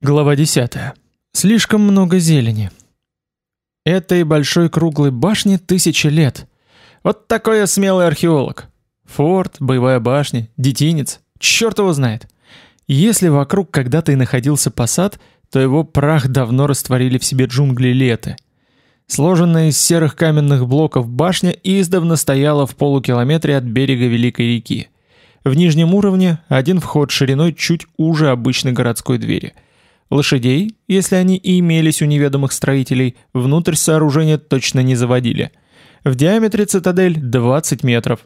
Глава 10. Слишком много зелени. Этой большой круглой башне тысячи лет. Вот такой смелый археолог. Форт, боевая башня, детинец, черт его знает. Если вокруг когда-то и находился посад, то его прах давно растворили в себе джунгли леты. Сложенная из серых каменных блоков башня издавна стояла в полукилометре от берега Великой реки. В нижнем уровне один вход шириной чуть уже обычной городской двери – Лошадей, если они и имелись у неведомых строителей, внутрь сооружения точно не заводили. В диаметре цитадель 20 метров.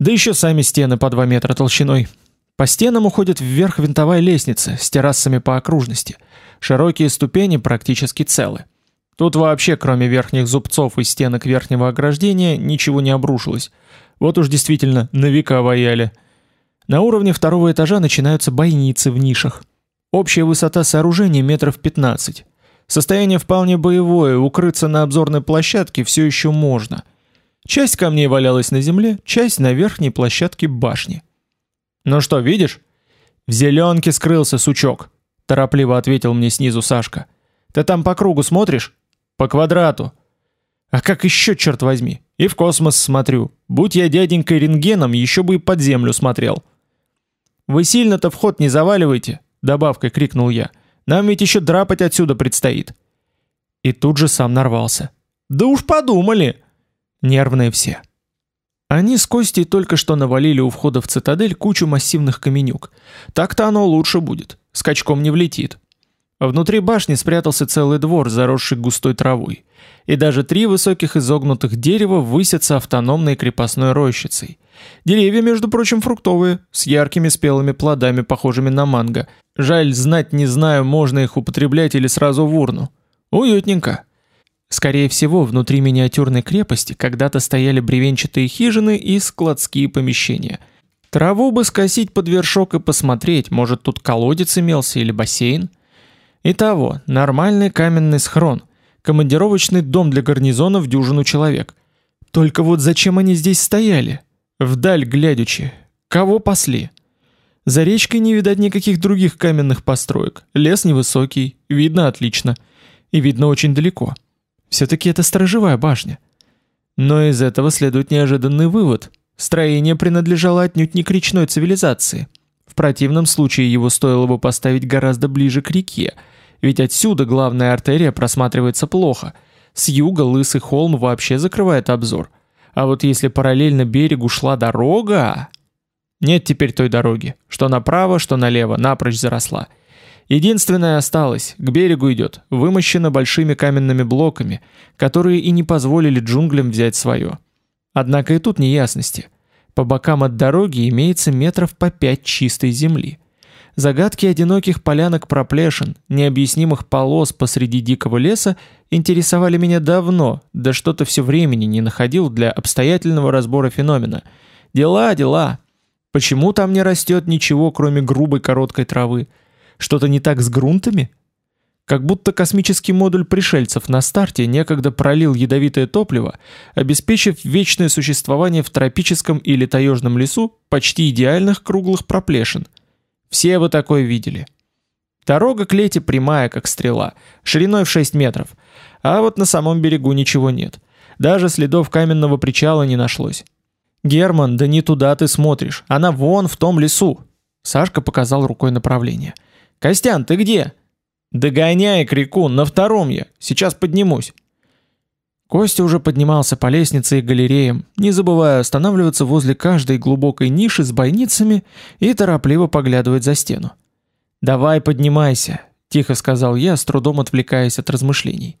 Да еще сами стены по 2 метра толщиной. По стенам уходит вверх винтовая лестница с террасами по окружности. Широкие ступени практически целы. Тут вообще, кроме верхних зубцов и стенок верхнего ограждения, ничего не обрушилось. Вот уж действительно на века вояли. На уровне второго этажа начинаются бойницы в нишах. Общая высота сооружения метров 15. Состояние вполне боевое, укрыться на обзорной площадке все еще можно. Часть камней валялась на земле, часть на верхней площадке башни. «Ну что, видишь?» «В зеленке скрылся, сучок», — торопливо ответил мне снизу Сашка. «Ты там по кругу смотришь?» «По квадрату». «А как еще, черт возьми? И в космос смотрю. Будь я дяденькой рентгеном, еще бы и под землю смотрел». «Вы сильно-то вход не заваливайте», добавкой крикнул я. Нам ведь еще драпать отсюда предстоит. И тут же сам нарвался. Да уж подумали. Нервные все. Они с Костей только что навалили у входа в цитадель кучу массивных каменюк. Так-то оно лучше будет. Скачком не влетит. Внутри башни спрятался целый двор, заросший густой травой. И даже три высоких изогнутых дерева высятся автономной крепостной рощицей. Деревья, между прочим, фруктовые, с яркими спелыми плодами, похожими на манго. Жаль, знать не знаю, можно их употреблять или сразу в урну. Уютненько. Скорее всего, внутри миниатюрной крепости когда-то стояли бревенчатые хижины и складские помещения. Траву бы скосить под вершок и посмотреть, может тут колодец имелся или бассейн. Итого, нормальный каменный схрон, командировочный дом для гарнизона в дюжину человек. Только вот зачем они здесь стояли? Вдаль глядячи. Кого пасли? За речкой не видать никаких других каменных построек. Лес невысокий, видно отлично. И видно очень далеко. Все-таки это сторожевая башня. Но из этого следует неожиданный вывод. Строение принадлежало отнюдь не к речной цивилизации. В противном случае его стоило бы поставить гораздо ближе к реке, ведь отсюда главная артерия просматривается плохо. С юга лысый холм вообще закрывает обзор. А вот если параллельно берегу шла дорога... Нет теперь той дороги. Что направо, что налево, напрочь заросла. Единственное осталось, к берегу идет, вымощено большими каменными блоками, которые и не позволили джунглям взять свое. Однако и тут неясности. По бокам от дороги имеется метров по пять чистой земли. Загадки одиноких полянок проплешин, необъяснимых полос посреди дикого леса интересовали меня давно, да что-то все времени не находил для обстоятельного разбора феномена. Дела, дела. Почему там не растет ничего, кроме грубой короткой травы? Что-то не так с грунтами? Как будто космический модуль пришельцев на старте некогда пролил ядовитое топливо, обеспечив вечное существование в тропическом или таежном лесу почти идеальных круглых проплешин – все вы такое видели. Дорога к лете прямая, как стрела, шириной в 6 метров. А вот на самом берегу ничего нет. Даже следов каменного причала не нашлось. «Герман, да не туда ты смотришь. Она вон в том лесу». Сашка показал рукой направление. «Костян, ты где?» «Догоняй, Крикун, на втором я. Сейчас поднимусь». Костя уже поднимался по лестнице и галереям, не забывая останавливаться возле каждой глубокой ниши с бойницами и торопливо поглядывать за стену. «Давай поднимайся», — тихо сказал я, с трудом отвлекаясь от размышлений.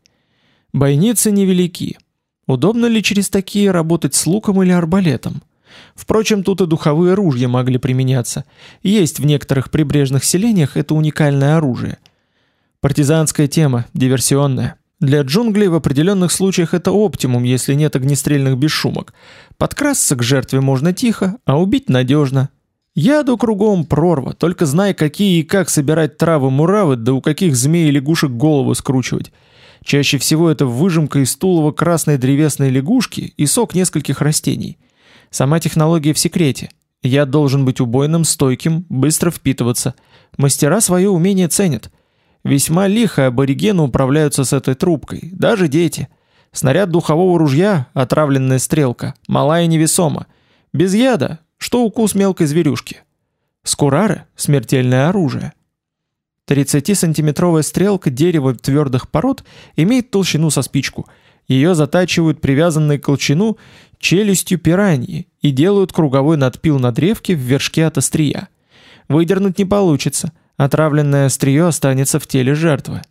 «Бойницы невелики. Удобно ли через такие работать с луком или арбалетом? Впрочем, тут и духовые ружья могли применяться. Есть в некоторых прибрежных селениях это уникальное оружие. Партизанская тема, диверсионная». Для джунглей в определенных случаях это оптимум, если нет огнестрельных бесшумок. Подкрасться к жертве можно тихо, а убить надежно. Яду кругом прорва, только знай, какие и как собирать травы-муравы, да у каких змей и лягушек голову скручивать. Чаще всего это выжимка из тулова красной древесной лягушки и сок нескольких растений. Сама технология в секрете. Я должен быть убойным, стойким, быстро впитываться. Мастера свое умение ценят. Весьма лихо аборигены управляются с этой трубкой, даже дети. Снаряд духового ружья, отравленная стрелка, мала и невесома. Без яда, что укус мелкой зверюшки. Скурары – смертельное оружие. 30-сантиметровая стрелка дерева твердых пород имеет толщину со спичку. Ее затачивают привязанной к колчану челюстью пираньи и делают круговой надпил на древке в вершке от острия. Выдернуть не получится, отравленное острие останется в теле жертвы.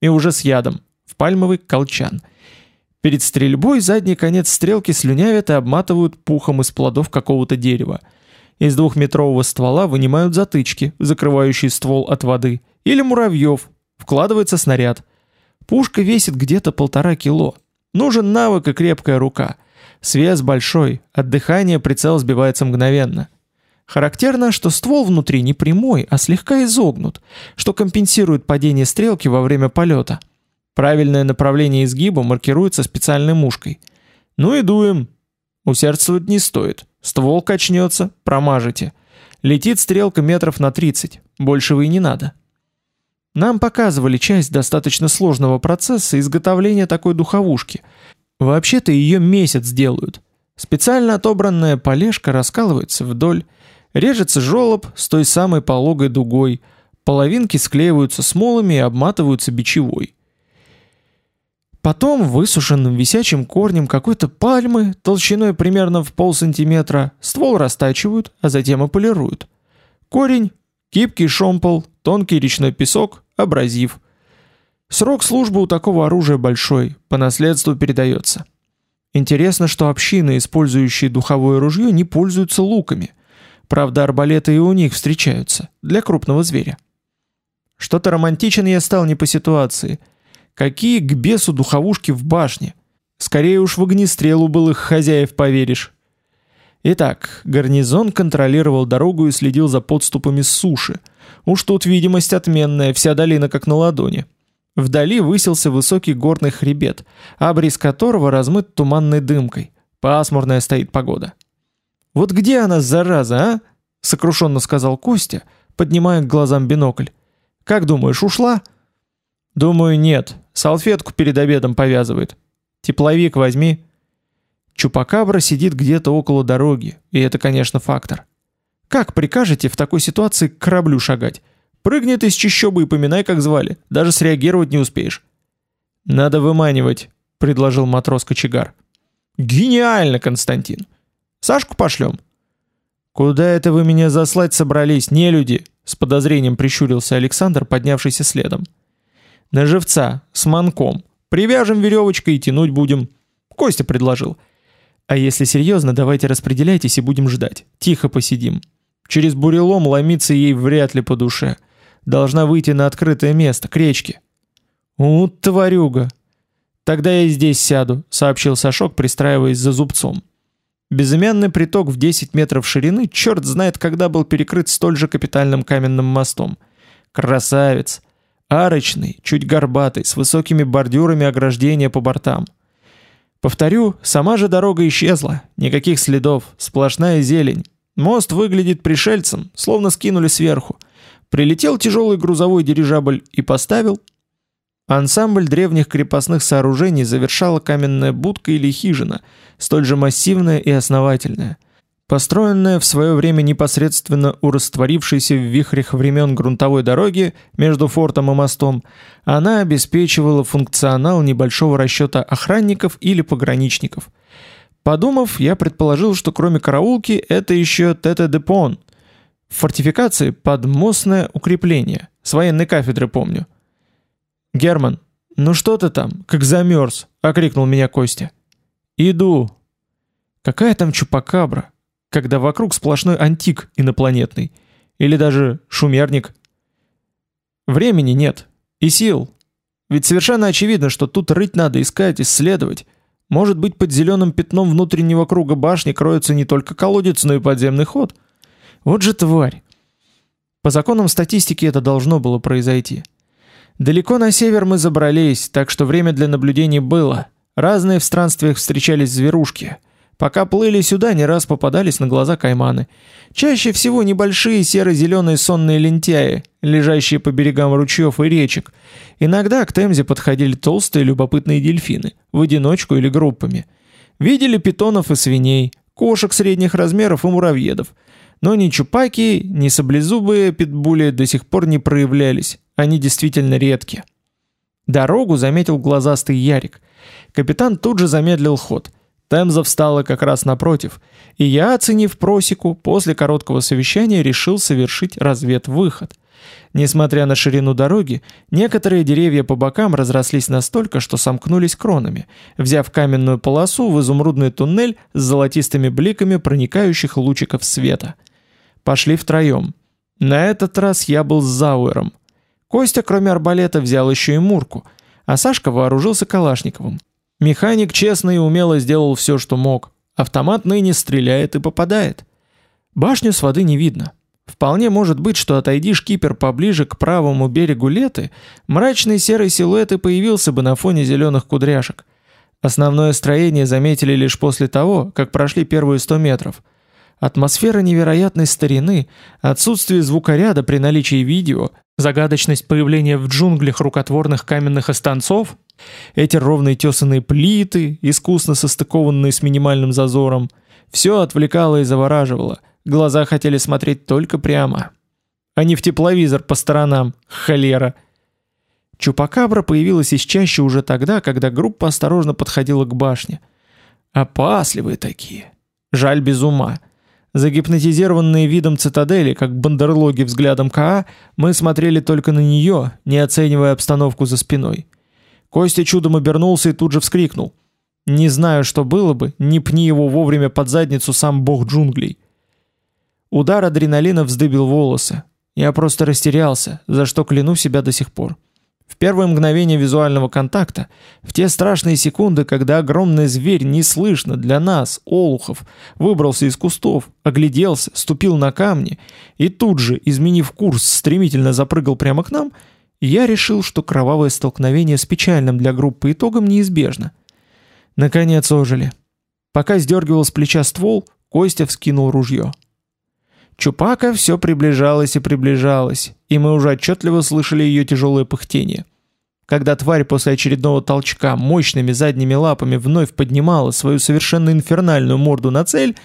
И уже с ядом, в пальмовый колчан. Перед стрельбой задний конец стрелки слюнявят и обматывают пухом из плодов какого-то дерева. Из двухметрового ствола вынимают затычки, закрывающие ствол от воды, или муравьев, вкладывается снаряд. Пушка весит где-то полтора кило. Нужен навык и крепкая рука. Свес большой, от дыхания прицел сбивается мгновенно. Характерно, что ствол внутри не прямой, а слегка изогнут, что компенсирует падение стрелки во время полета. Правильное направление изгиба маркируется специальной мушкой. Ну и дуем. Усердствовать не стоит. Ствол качнется, промажете. Летит стрелка метров на 30, большего и не надо. Нам показывали часть достаточно сложного процесса изготовления такой духовушки. Вообще-то ее месяц делают. Специально отобранная полежка раскалывается вдоль, Режется жолоб с той самой пологой дугой, половинки склеиваются смолами и обматываются бичевой. Потом высушенным висячим корнем какой-то пальмы, толщиной примерно в полсантиметра, ствол растачивают, а затем и полируют. Корень, гибкий шомпол, тонкий речной песок, абразив. Срок службы у такого оружия большой, по наследству передается. Интересно, что общины, использующие духовое ружье, не пользуются луками. Правда, арбалеты и у них встречаются, для крупного зверя. Что-то романтичен я стал не по ситуации. Какие к бесу духовушки в башне? Скорее уж в огнестрелу был их хозяев поверишь. Итак, гарнизон контролировал дорогу и следил за подступами с суши. Уж тут видимость отменная, вся долина как на ладони. Вдали высился высокий горный хребет, обрез которого размыт туманной дымкой. Пасмурная стоит погода. Вот где она, зараза, а? сокрушенно сказал Костя, поднимая к глазам бинокль. Как думаешь, ушла? Думаю, нет. Салфетку перед обедом повязывает. Тепловик возьми. Чупакабра сидит где-то около дороги, и это, конечно, фактор. Как прикажете в такой ситуации к кораблю шагать? Прыгнет из чащобы и поминай, как звали. Даже среагировать не успеешь. Надо выманивать, предложил матрос Кочегар. Гениально, Константин. Сашку пошлем?» «Куда это вы меня заслать собрались, не люди?» С подозрением прищурился Александр, поднявшийся следом. «На живца, с манком. Привяжем веревочкой и тянуть будем». Костя предложил. «А если серьезно, давайте распределяйтесь и будем ждать. Тихо посидим. Через бурелом ломиться ей вряд ли по душе. Должна выйти на открытое место, к речке». «У, тварюга!» «Тогда я здесь сяду», — сообщил Сашок, пристраиваясь за зубцом. Безымянный приток в 10 метров ширины, черт знает, когда был перекрыт столь же капитальным каменным мостом. Красавец! Арочный, чуть горбатый, с высокими бордюрами ограждения по бортам. Повторю, сама же дорога исчезла, никаких следов, сплошная зелень. Мост выглядит пришельцем, словно скинули сверху. Прилетел тяжелый грузовой дирижабль и поставил Ансамбль древних крепостных сооружений завершала каменная будка или хижина, столь же массивная и основательная. Построенная в свое время непосредственно у растворившейся в вихрях времен грунтовой дороги между фортом и мостом, она обеспечивала функционал небольшого расчета охранников или пограничников. Подумав, я предположил, что кроме караулки это еще тете-депон. В фортификации подмостное укрепление, с военной кафедры помню. «Герман, ну что ты там, как замерз?» — окрикнул меня Костя. «Иду». Какая там чупакабра, когда вокруг сплошной антик инопланетный. Или даже шумерник. Времени нет. И сил. Ведь совершенно очевидно, что тут рыть надо, искать, исследовать. Может быть, под зеленым пятном внутреннего круга башни кроется не только колодец, но и подземный ход. Вот же тварь. По законам статистики это должно было произойти. Далеко на север мы забрались, так что время для наблюдений было. Разные в странствиях встречались зверушки. Пока плыли сюда, не раз попадались на глаза кайманы. Чаще всего небольшие серо-зеленые сонные лентяи, лежащие по берегам ручьев и речек. Иногда к Темзе подходили толстые любопытные дельфины, в одиночку или группами. Видели питонов и свиней, кошек средних размеров и муравьедов. Но ни чупаки, ни саблезубые питбули до сих пор не проявлялись, они действительно редки. Дорогу заметил глазастый Ярик. Капитан тут же замедлил ход. Темза встала как раз напротив, и я, оценив просеку, после короткого совещания решил совершить разведвыход. Несмотря на ширину дороги, некоторые деревья по бокам разрослись настолько, что сомкнулись кронами, взяв каменную полосу в изумрудный туннель с золотистыми бликами проникающих лучиков света. Пошли втроем. На этот раз я был с Зауэром. Костя, кроме арбалета, взял еще и мурку, а Сашка вооружился калашниковым. Механик честно и умело сделал все, что мог. Автомат ныне стреляет и попадает. Башню с воды не видно. Вполне может быть, что отойди шкипер поближе к правому берегу Леты, мрачный серый силуэт и появился бы на фоне зеленых кудряшек. Основное строение заметили лишь после того, как прошли первые 100 метров. Атмосфера невероятной старины, отсутствие звукоряда при наличии видео, загадочность появления в джунглях рукотворных каменных останцов эти ровные тесанные плиты, искусно состыкованные с минимальным зазором, все отвлекало и завораживало. Глаза хотели смотреть только прямо, а не в тепловизор по сторонам. Холера. Чупакабра появилась из чаще уже тогда, когда группа осторожно подходила к башне. Опасливые такие. Жаль без ума. Загипнотизированные видом цитадели, как бандерлоги взглядом КА, мы смотрели только на нее, не оценивая обстановку за спиной. Костя чудом обернулся и тут же вскрикнул. Не знаю, что было бы, не пни его вовремя под задницу сам бог джунглей. Удар адреналина вздыбил волосы. Я просто растерялся, за что кляну себя до сих пор. В первое мгновение визуального контакта, в те страшные секунды, когда огромный зверь неслышно для нас, олухов, выбрался из кустов, огляделся, ступил на камни и тут же, изменив курс, стремительно запрыгал прямо к нам — я решил, что кровавое столкновение с печальным для группы итогом неизбежно. Наконец ожили. Пока сдергивал с плеча ствол, Костя вскинул ружье. Чупака все приближалась и приближалась, и мы уже отчетливо слышали ее тяжелое пыхтение. Когда тварь после очередного толчка мощными задними лапами вновь поднимала свою совершенно инфернальную морду на цель,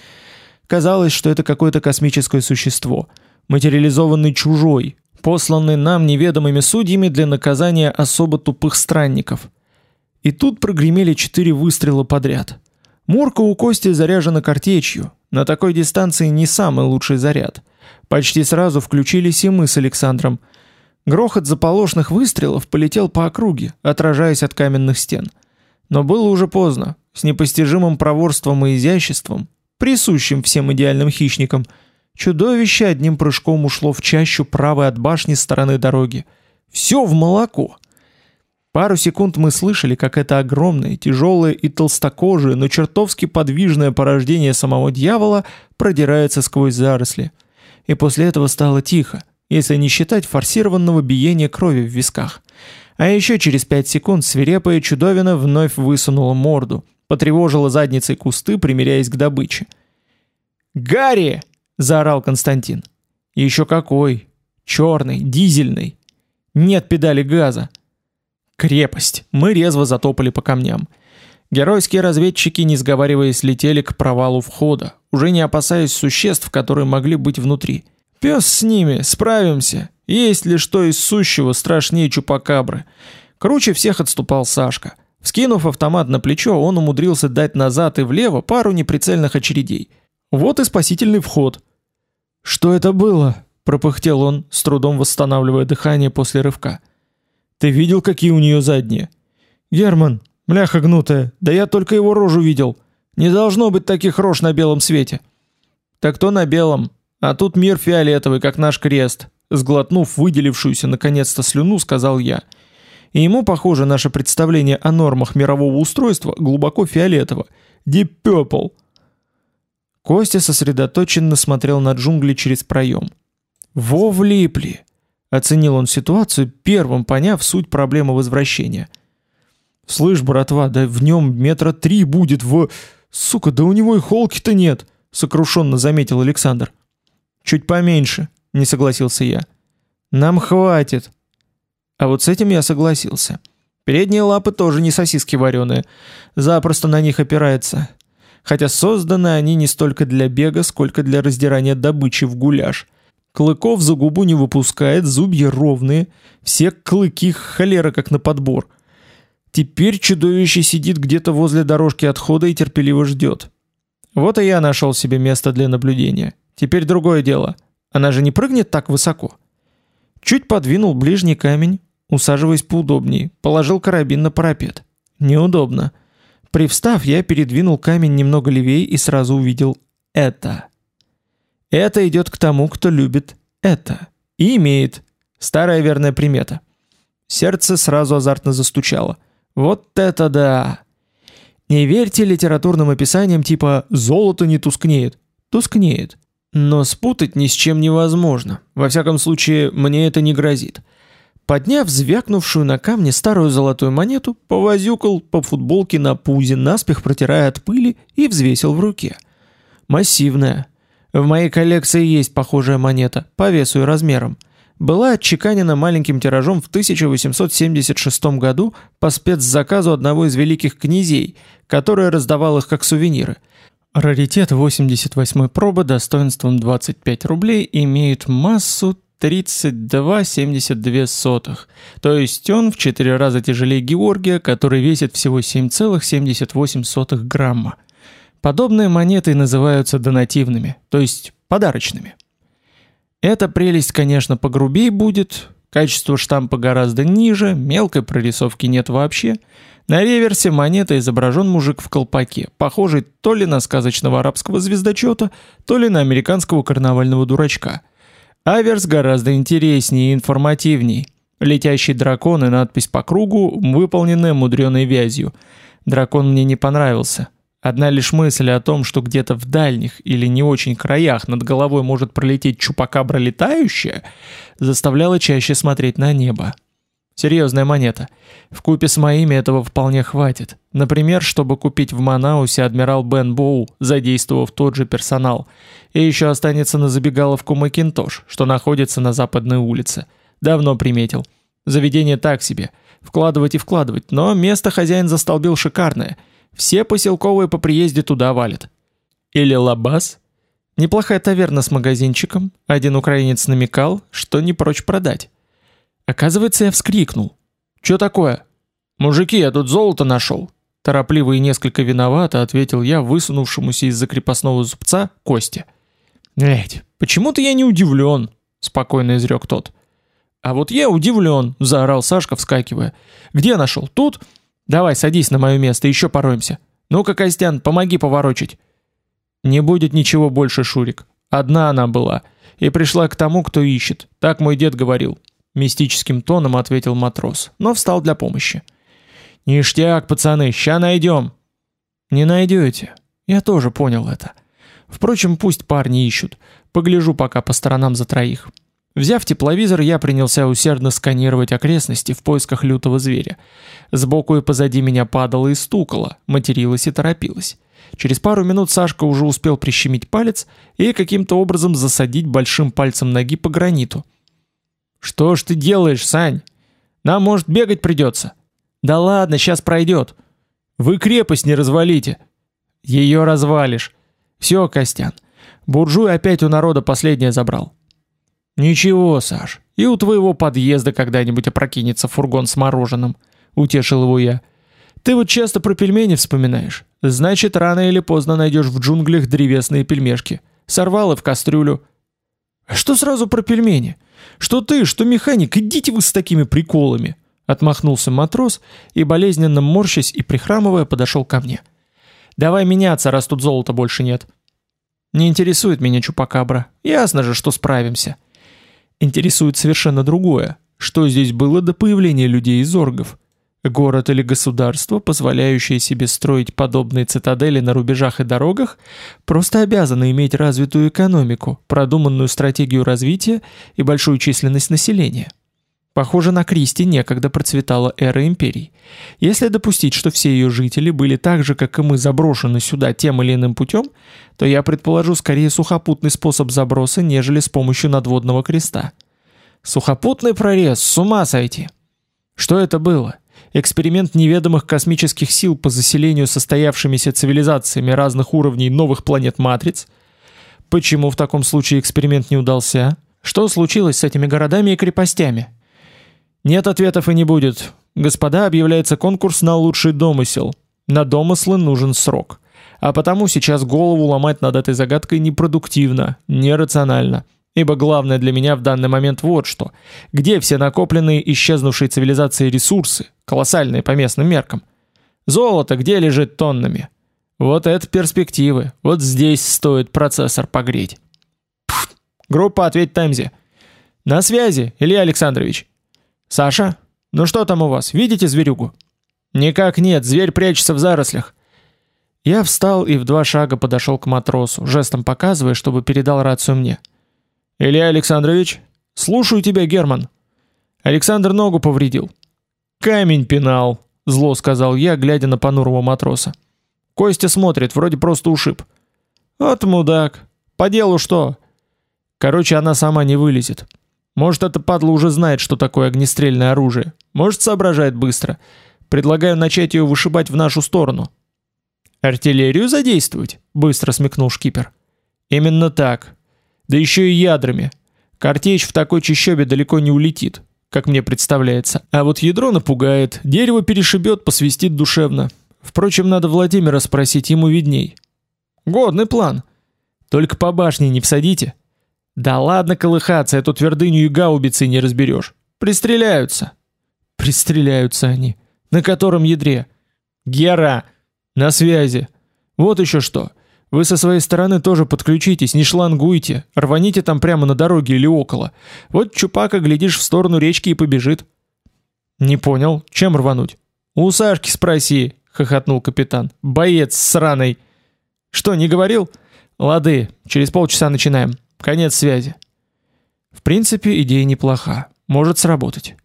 казалось, что это какое-то космическое существо, материализованный чужой, посланный нам неведомыми судьями для наказания особо тупых странников. И тут прогремели четыре выстрела подряд. Мурка у Кости заряжена картечью, на такой дистанции не самый лучший заряд. Почти сразу включились и мы с Александром. Грохот заполошных выстрелов полетел по округе, отражаясь от каменных стен. Но было уже поздно. С непостижимым проворством и изяществом, присущим всем идеальным хищникам – Чудовище одним прыжком ушло в чащу правой от башни стороны дороги. Все в молоко. Пару секунд мы слышали, как это огромное, тяжелое и толстокожее, но чертовски подвижное порождение самого дьявола продирается сквозь заросли. И после этого стало тихо, если не считать форсированного биения крови в висках. А еще через пять секунд свирепая чудовина вновь высунула морду, потревожила задницей кусты, примиряясь к добыче. «Гарри!» заорал Константин. Еще какой? Черный, дизельный. Нет педали газа. Крепость. Мы резво затопали по камням. Геройские разведчики, не сговариваясь, летели к провалу входа, уже не опасаясь существ, которые могли быть внутри. Пес с ними, справимся. Есть ли что из сущего страшнее чупакабры? Круче всех отступал Сашка. Вскинув автомат на плечо, он умудрился дать назад и влево пару неприцельных очередей. Вот и спасительный вход. «Что это было?» – пропыхтел он, с трудом восстанавливая дыхание после рывка. «Ты видел, какие у нее задние?» «Герман, мляха гнутая, да я только его рожу видел. Не должно быть таких рож на белом свете». «Так то на белом, а тут мир фиолетовый, как наш крест», сглотнув выделившуюся наконец-то слюну, сказал я. И ему, похоже, наше представление о нормах мирового устройства глубоко фиолетово. Deep Purple. Костя сосредоточенно смотрел на джунгли через проем. «Во влипли!» — оценил он ситуацию, первым поняв суть проблемы возвращения. «Слышь, братва, да в нем метра три будет в... Сука, да у него и холки-то нет, сокрушенно заметил Александр. Чуть поменьше, не согласился я. Нам хватит. А вот с этим я согласился. Передние лапы тоже не сосиски вареные. Запросто на них опирается. Хотя созданы они не столько для бега, сколько для раздирания добычи в гуляш. Клыков за губу не выпускает, зубья ровные, все клыки холера как на подбор. Теперь чудовище сидит где-то возле дорожки отхода и терпеливо ждет. Вот и я нашел себе место для наблюдения. Теперь другое дело. Она же не прыгнет так высоко. Чуть подвинул ближний камень, усаживаясь поудобнее, положил карабин на парапет. Неудобно. Привстав, я передвинул камень немного левее и сразу увидел это. Это идет к тому, кто любит это. И имеет. Старая верная примета. Сердце сразу азартно застучало. Вот это да! Не верьте литературным описаниям типа «золото не тускнеет». Тускнеет. Но спутать ни с чем невозможно. Во всяком случае, мне это не грозит. Подняв звякнувшую на камне старую золотую монету, повозюкал по футболке на пузе, наспех протирая от пыли, и взвесил в руке. Массивная. В моей коллекции есть похожая монета, по весу и размерам. Была отчеканена маленьким тиражом в 1876 году по спецзаказу одного из великих князей, который раздавал их как сувениры. Раритет 88 пробы достоинством 25 рублей имеет массу 32,72, то есть он в 4 раза тяжелее Георгия, который весит всего 7,78 грамма. Подобные монеты называются донативными, то есть подарочными. Эта прелесть, конечно, погрубее будет, качество штампа гораздо ниже, мелкой прорисовки нет вообще. На реверсе монеты изображен мужик в колпаке, похожий то ли на сказочного арабского звездочета, то ли на американского карнавального дурачка – Аверс гораздо интереснее и информативней. Летящий дракон и надпись по кругу, выполненная мудреной вязью. Дракон мне не понравился. Одна лишь мысль о том, что где-то в дальних или не очень краях над головой может пролететь чупакабра летающая, заставляла чаще смотреть на небо. Серьезная монета. В купе с моими этого вполне хватит. Например, чтобы купить в Манаусе адмирал Бен Боу, задействовав тот же персонал. И еще останется на забегаловку Макинтош, что находится на западной улице. Давно приметил. Заведение так себе. Вкладывать и вкладывать, но место хозяин застолбил шикарное. Все поселковые по приезде туда валят. Или Лабаз? Неплохая таверна с магазинчиком. Один украинец намекал, что не прочь продать. Оказывается, я вскрикнул. «Чё такое?» «Мужики, я тут золото нашел!» Торопливо и несколько виновато ответил я высунувшемуся из-за крепостного зубца Косте. «Блядь, почему-то я не удивлен», — спокойно изрек тот. «А вот я удивлен», — заорал Сашка, вскакивая. «Где нашел? Тут? Давай, садись на мое место, еще пороемся. Ну-ка, Костян, помоги поворочить». «Не будет ничего больше, Шурик. Одна она была. И пришла к тому, кто ищет. Так мой дед говорил. Мистическим тоном ответил матрос, но встал для помощи. «Ништяк, пацаны, ща найдем!» «Не найдете. Я тоже понял это. Впрочем, пусть парни ищут. Погляжу пока по сторонам за троих». Взяв тепловизор, я принялся усердно сканировать окрестности в поисках лютого зверя. Сбоку и позади меня падала и стукала, материлась и торопилась. Через пару минут Сашка уже успел прищемить палец и каким-то образом засадить большим пальцем ноги по граниту. «Что ж ты делаешь, Сань? Нам, может, бегать придется?» «Да ладно, сейчас пройдет». «Вы крепость не развалите». «Ее развалишь». «Все, Костян, буржуй опять у народа последнее забрал». «Ничего, Саш, и у твоего подъезда когда-нибудь опрокинется фургон с мороженым», — утешил его я. «Ты вот часто про пельмени вспоминаешь. Значит, рано или поздно найдешь в джунглях древесные пельмешки. Сорвал и в кастрюлю». «А что сразу про пельмени?» Что ты, что механик, идите вы с такими приколами!» Отмахнулся матрос и, болезненно морщась и прихрамывая, подошел ко мне. «Давай меняться, раз тут золота больше нет». «Не интересует меня Чупакабра. Ясно же, что справимся». Интересует совершенно другое. Что здесь было до появления людей из оргов? Город или государство, позволяющее себе строить подобные цитадели на рубежах и дорогах, просто обязаны иметь развитую экономику, продуманную стратегию развития и большую численность населения. Похоже, на Кристи некогда процветала эра империй. Если допустить, что все ее жители были так же, как и мы, заброшены сюда тем или иным путем, то я предположу скорее сухопутный способ заброса, нежели с помощью надводного креста. Сухопутный прорез, с ума сойти! Что это было? Эксперимент неведомых космических сил по заселению состоявшимися цивилизациями разных уровней новых планет-матриц? Почему в таком случае эксперимент не удался? Что случилось с этими городами и крепостями? Нет ответов и не будет. Господа, объявляется конкурс на лучший домысел. На домыслы нужен срок. А потому сейчас голову ломать над этой загадкой непродуктивно, нерационально. Ибо главное для меня в данный момент вот что. Где все накопленные исчезнувшие цивилизации ресурсы, колоссальные по местным меркам? Золото где лежит тоннами? Вот это перспективы. Вот здесь стоит процессор погреть. Пфф. Группа «Ответь Таймзе». На связи, Илья Александрович. «Саша, ну что там у вас, видите зверюгу?» «Никак нет, зверь прячется в зарослях». Я встал и в два шага подошел к матросу, жестом показывая, чтобы передал рацию мне. «Илья Александрович, слушаю тебя, Герман». Александр ногу повредил. «Камень пинал», — зло сказал я, глядя на понурого матроса. Костя смотрит, вроде просто ушиб. «Вот мудак. По делу что?» Короче, она сама не вылезет. Может, эта падла уже знает, что такое огнестрельное оружие. Может, соображает быстро. Предлагаю начать ее вышибать в нашу сторону. Артиллерию задействовать? Быстро смекнул шкипер. Именно так. Да еще и ядрами. Картечь в такой чащобе далеко не улетит, как мне представляется. А вот ядро напугает, дерево перешибет, посвистит душевно. Впрочем, надо Владимира спросить, ему видней. Годный план. Только по башне не всадите. Да ладно колыхаться, эту твердыню и гаубицы не разберешь. Пристреляются. Пристреляются они. На котором ядре? Гера! На связи. Вот еще что. Вы со своей стороны тоже подключитесь, не шлангуйте. Рваните там прямо на дороге или около. Вот Чупака, глядишь, в сторону речки и побежит. Не понял, чем рвануть? У Сашки спроси, хохотнул капитан. Боец сраный. Что, не говорил? Лады, через полчаса начинаем. Конец связи. В принципе, идея неплоха. Может сработать.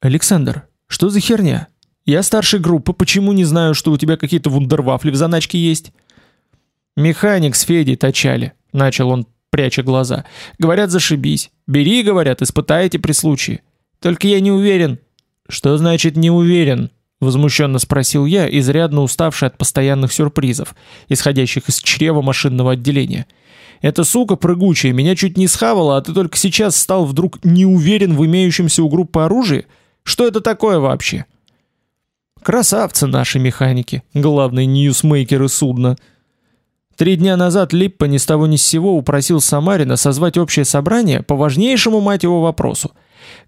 Александр, что за херня? Я старший группы, почему не знаю, что у тебя какие-то вундервафли в заначке есть? Механик с Федей точали, начал он, пряча глаза. Говорят, зашибись. Бери, говорят, испытайте при случае. Только я не уверен. Что значит не уверен? возмущенно спросил я, изрядно уставший от постоянных сюрпризов, исходящих из чрева машинного отделения. Эта сука прыгучая меня чуть не схавала, а ты только сейчас стал вдруг не уверен в имеющемся у группы оружии? Что это такое вообще? Красавцы наши механики, главные ньюсмейкеры судна. Три дня назад Липпа ни с того ни с сего упросил Самарина созвать общее собрание по важнейшему мать его вопросу.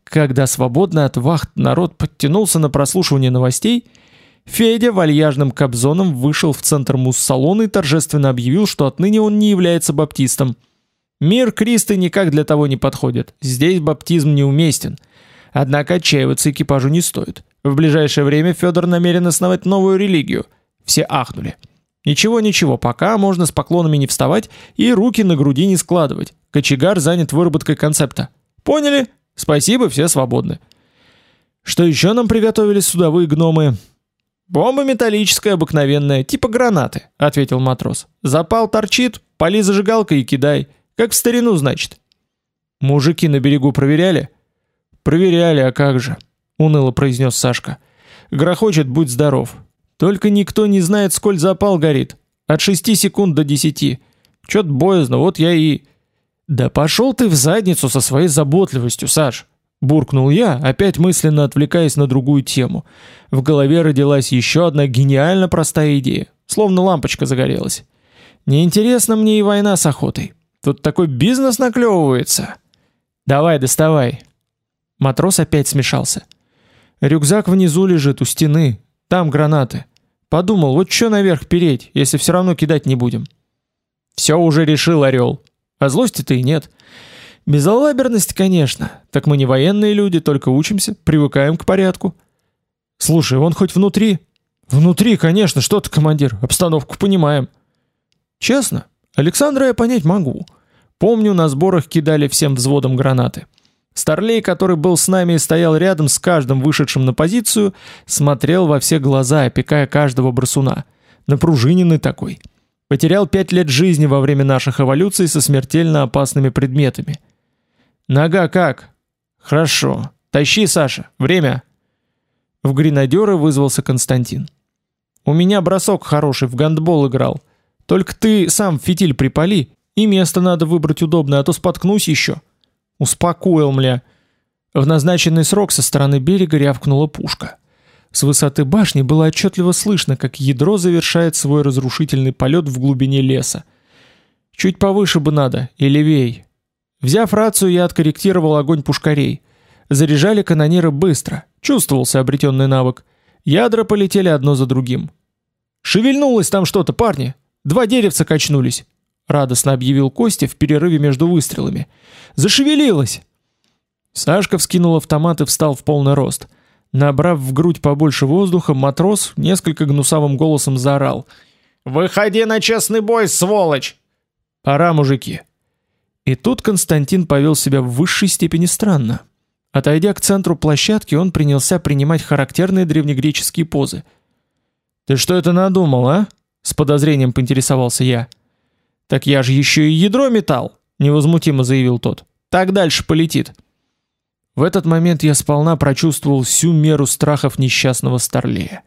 Когда свободный от вахт народ подтянулся на прослушивание новостей, Федя вальяжным кобзоном вышел в центр муссалона и торжественно объявил, что отныне он не является баптистом. Мир Кристы никак для того не подходит. Здесь баптизм неуместен. Однако отчаиваться экипажу не стоит. В ближайшее время Федор намерен основать новую религию. Все ахнули. Ничего-ничего, пока можно с поклонами не вставать и руки на груди не складывать. Кочегар занят выработкой концепта. Поняли? Спасибо, все свободны. Что еще нам приготовили судовые гномы? «Бомба металлическая, обыкновенная, типа гранаты», — ответил матрос. «Запал торчит, пали зажигалкой и кидай. Как в старину, значит». «Мужики на берегу проверяли?» «Проверяли, а как же?» — уныло произнес Сашка. «Грохочет, будь здоров. Только никто не знает, сколь запал горит. От шести секунд до десяти. Чё-то боязно, вот я и...» «Да пошел ты в задницу со своей заботливостью, Саш!» Буркнул я, опять мысленно отвлекаясь на другую тему. В голове родилась еще одна гениально простая идея, словно лампочка загорелась. Неинтересно мне и война с охотой. Тут такой бизнес наклевывается. Давай, доставай. Матрос опять смешался. Рюкзак внизу лежит у стены, там гранаты. Подумал, вот что наверх переть, если все равно кидать не будем. Все уже решил, орел. А злости-то и нет. Безалаберность, конечно. Так мы не военные люди, только учимся, привыкаем к порядку. Слушай, он хоть внутри? Внутри, конечно, что ты, командир, обстановку понимаем. Честно, Александра я понять могу. Помню, на сборах кидали всем взводом гранаты. Старлей, который был с нами и стоял рядом с каждым вышедшим на позицию, смотрел во все глаза, опекая каждого бросуна. Напружиненный такой. Потерял пять лет жизни во время наших эволюций со смертельно опасными предметами. Нога как? Хорошо. Тащи, Саша. Время. В гренадеры вызвался Константин. У меня бросок хороший, в гандбол играл. Только ты сам фитиль припали, и место надо выбрать удобное, а то споткнусь еще. Успокоил мля. В назначенный срок со стороны берега рявкнула пушка. С высоты башни было отчетливо слышно, как ядро завершает свой разрушительный полет в глубине леса. Чуть повыше бы надо, и левей. Взяв рацию, я откорректировал огонь пушкарей. Заряжали канониры быстро, чувствовался обретенный навык. Ядра полетели одно за другим. «Шевельнулось там что-то, парни! Два деревца качнулись!» радостно объявил Костя в перерыве между выстрелами. Зашевелилось. Сашка вскинул автомат и встал в полный рост. Набрав в грудь побольше воздуха, матрос несколько гнусавым голосом заорал: "Выходи на честный бой, сволочь!" "Пора, мужики". И тут Константин повел себя в высшей степени странно. Отойдя к центру площадки, он принялся принимать характерные древнегреческие позы. "Ты что это надумал, а?" с подозрением поинтересовался я. Так я же еще и ядро метал, невозмутимо заявил тот. Так дальше полетит. В этот момент я сполна прочувствовал всю меру страхов несчастного старлея.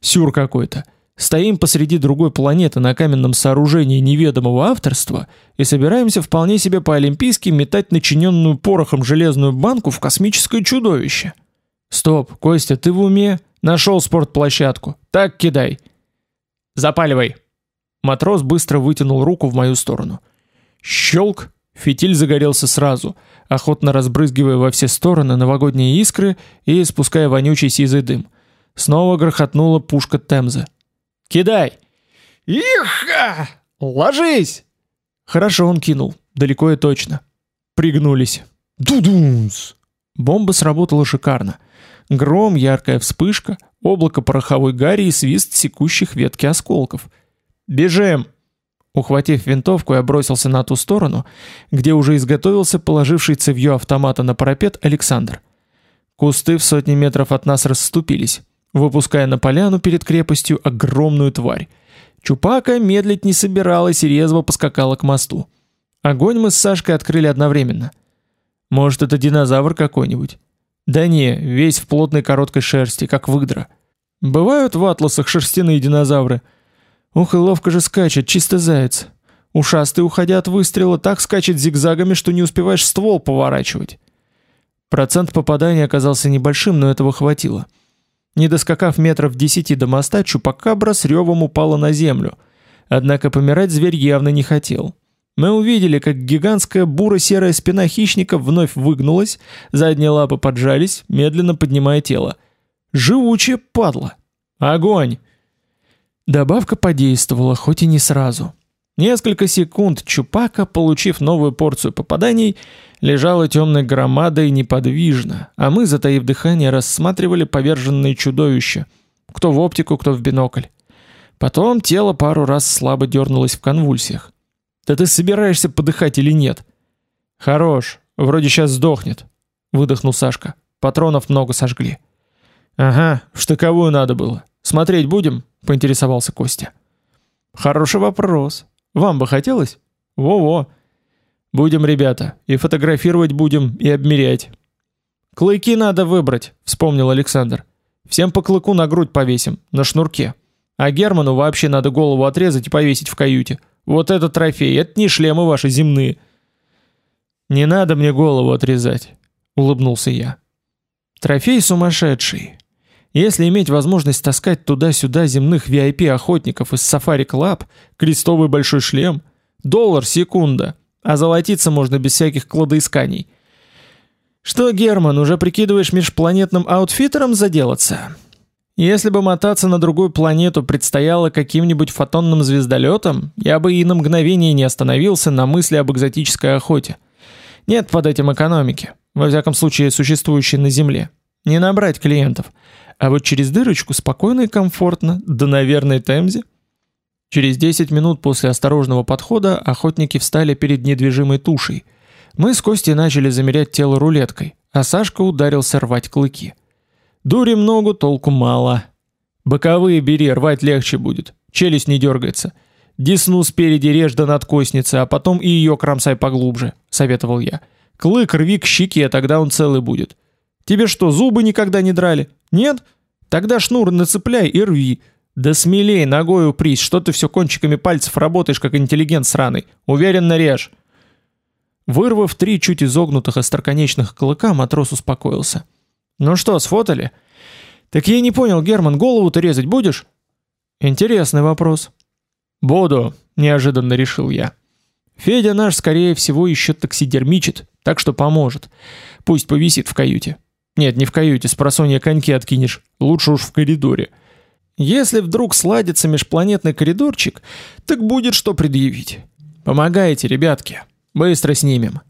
Сюр какой-то. Стоим посреди другой планеты на каменном сооружении неведомого авторства и собираемся вполне себе по-олимпийски метать начиненную порохом железную банку в космическое чудовище. Стоп, Костя, ты в уме? Нашел спортплощадку. Так кидай. Запаливай. Матрос быстро вытянул руку в мою сторону. Щелк, фитиль загорелся сразу, охотно разбрызгивая во все стороны новогодние искры и испуская вонючий сизый дым. Снова грохотнула пушка Темза. «Кидай!» «Иха! Ложись!» Хорошо он кинул, далеко и точно. Пригнулись. Дудунс! Бомба сработала шикарно. Гром, яркая вспышка, облако пороховой гари и свист секущих ветки осколков — Бежим!» Ухватив винтовку, я бросился на ту сторону, где уже изготовился положивший цевьё автомата на парапет Александр. Кусты в сотни метров от нас расступились, выпуская на поляну перед крепостью огромную тварь. Чупака медлить не собиралась и резво поскакала к мосту. Огонь мы с Сашкой открыли одновременно. Может, это динозавр какой-нибудь? Да не, весь в плотной короткой шерсти, как выдра. Бывают в атласах шерстяные динозавры — Ух, и ловко же скачет, чисто заяц. Ушастый, уходя от выстрела, так скачет зигзагами, что не успеваешь ствол поворачивать. Процент попадания оказался небольшим, но этого хватило. Не доскакав метров десяти до моста, Чупакабра с ревом упала на землю. Однако помирать зверь явно не хотел. Мы увидели, как гигантская буро-серая спина хищника вновь выгнулась, задние лапы поджались, медленно поднимая тело. Живучее падла. Огонь! Добавка подействовала, хоть и не сразу. Несколько секунд Чупака, получив новую порцию попаданий, лежала темной громадой неподвижно, а мы, затаив дыхание, рассматривали поверженные чудовища, кто в оптику, кто в бинокль. Потом тело пару раз слабо дернулось в конвульсиях. Да ты собираешься подыхать или нет? Хорош, вроде сейчас сдохнет, выдохнул Сашка. Патронов много сожгли. Ага, в штыковую надо было. Смотреть будем? поинтересовался Костя. Хороший вопрос. Вам бы хотелось? Во-во. Будем, ребята, и фотографировать будем, и обмерять. Клыки надо выбрать, вспомнил Александр. Всем по клыку на грудь повесим, на шнурке. А Герману вообще надо голову отрезать и повесить в каюте. Вот это трофей, это не шлемы ваши земные. Не надо мне голову отрезать, улыбнулся я. Трофей сумасшедший. Если иметь возможность таскать туда-сюда земных VIP-охотников из Club, крестовый большой шлем, доллар секунда, а золотиться можно без всяких кладоисканий. Что, Герман, уже прикидываешь межпланетным аутфитером заделаться? Если бы мотаться на другую планету предстояло каким-нибудь фотонным звездолетом, я бы и на мгновение не остановился на мысли об экзотической охоте. Нет под этим экономики, во всяком случае существующей на Земле. Не набрать клиентов. А вот через дырочку спокойно и комфортно, да на верной темзе. Через 10 минут после осторожного подхода охотники встали перед недвижимой тушей. Мы с Костей начали замерять тело рулеткой, а Сашка ударился рвать клыки. Дури много, толку мало. Боковые бери, рвать легче будет. Челюсть не дергается. Десну спереди режь до надкосницы, а потом и ее кромсай поглубже, советовал я. Клык рви к щеке, тогда он целый будет. Тебе что, зубы никогда не драли? Нет? Тогда шнур нацепляй и рви. Да смелей, ногой упрись, что ты все кончиками пальцев работаешь, как интеллигент сраный. Уверенно режь. Вырвав три чуть изогнутых остроконечных клыка, матрос успокоился. «Ну что, сфотали?» «Так я не понял, Герман, голову-то резать будешь?» «Интересный вопрос». «Буду», — неожиданно решил я. «Федя наш, скорее всего, еще таксидермичит, так что поможет. Пусть повисит в каюте. Нет, не в каюте, с просонья коньки откинешь. Лучше уж в коридоре. Если вдруг сладится межпланетный коридорчик, так будет что предъявить. Помогайте, ребятки». Быстро снимем.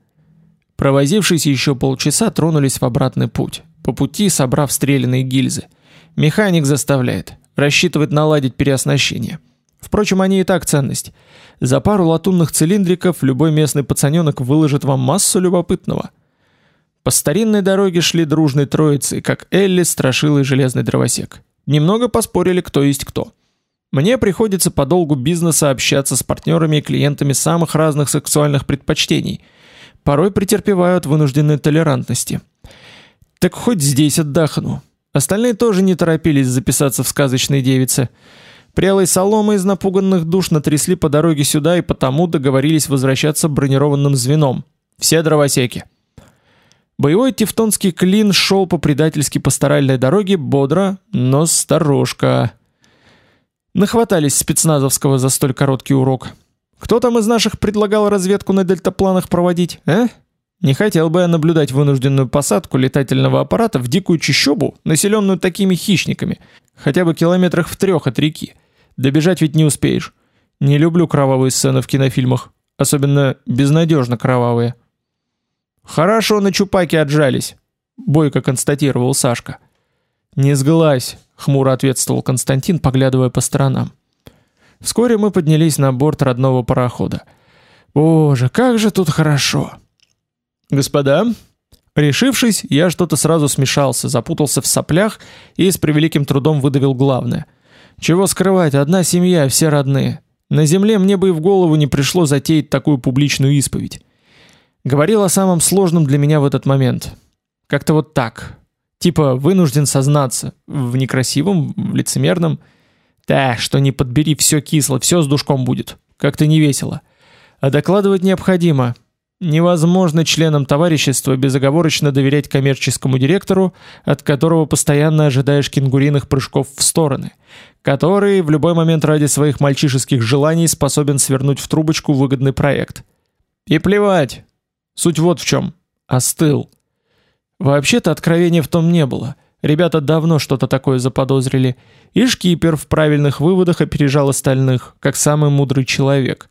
Провозившись еще полчаса, тронулись в обратный путь. По пути собрав стрелянные гильзы. Механик заставляет, рассчитывает наладить переоснащение. Впрочем, они и так ценность. За пару латунных цилиндриков любой местный пацаненок выложит вам массу любопытного. По старинной дороге шли дружной троицей, как Элли, Страшила и Железный Дровосек. Немного поспорили, кто есть кто. Мне приходится по долгу бизнеса общаться с партнерами и клиентами самых разных сексуальных предпочтений. Порой претерпеваю от вынужденной толерантности. Так хоть здесь отдохну. Остальные тоже не торопились записаться в сказочные девицы. Прелой соломы из напуганных душ натрясли по дороге сюда и потому договорились возвращаться бронированным звеном. Все дровосеки. Боевой тевтонский клин шел по предательски пасторальной дороге бодро, но сторожка. Нахватались спецназовского за столь короткий урок. Кто там из наших предлагал разведку на дельтапланах проводить, а? Не хотел бы я наблюдать вынужденную посадку летательного аппарата в дикую чащобу, населенную такими хищниками, хотя бы километрах в трех от реки. Добежать ведь не успеешь. Не люблю кровавые сцены в кинофильмах, особенно безнадежно кровавые. Хорошо на чупаке отжались, бойко констатировал Сашка. Не сглазь, хмуро ответствовал Константин, поглядывая по сторонам. Вскоре мы поднялись на борт родного парохода. Боже, как же тут хорошо. Господа, решившись, я что-то сразу смешался, запутался в соплях и с превеликим трудом выдавил главное. Чего скрывать, одна семья, все родные. На земле мне бы и в голову не пришло затеять такую публичную исповедь. Говорил о самом сложном для меня в этот момент. Как-то вот так, Типа вынужден сознаться в некрасивом, в лицемерном. Да, что не подбери, все кисло, все с душком будет. Как-то не весело. А докладывать необходимо. Невозможно членам товарищества безоговорочно доверять коммерческому директору, от которого постоянно ожидаешь кенгуриных прыжков в стороны, который в любой момент ради своих мальчишеских желаний способен свернуть в трубочку выгодный проект. И плевать. Суть вот в чем. Остыл. Вообще-то откровения в том не было. Ребята давно что-то такое заподозрили. И шкипер в правильных выводах опережал остальных, как самый мудрый человек.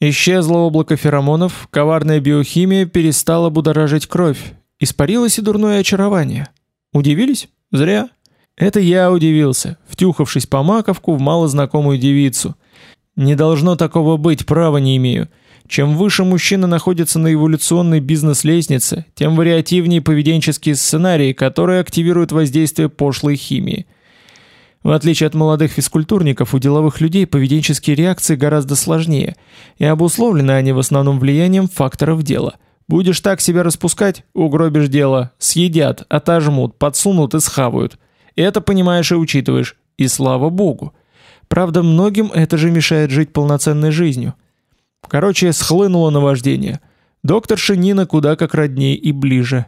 Исчезло облако феромонов, коварная биохимия перестала будоражить кровь. Испарилось и дурное очарование. Удивились? Зря. Это я удивился, втюхавшись по маковку в малознакомую девицу. Не должно такого быть, права не имею. Чем выше мужчина находится на эволюционной бизнес-лестнице, тем вариативнее поведенческие сценарии, которые активируют воздействие пошлой химии. В отличие от молодых физкультурников, у деловых людей поведенческие реакции гораздо сложнее, и обусловлены они в основном влиянием факторов дела. Будешь так себя распускать, угробишь дело, съедят, отожмут, подсунут и схавают. Это понимаешь и учитываешь, и слава богу. Правда, многим это же мешает жить полноценной жизнью. Короче, схлынуло наваждение. Доктор Шинина куда как роднее и ближе.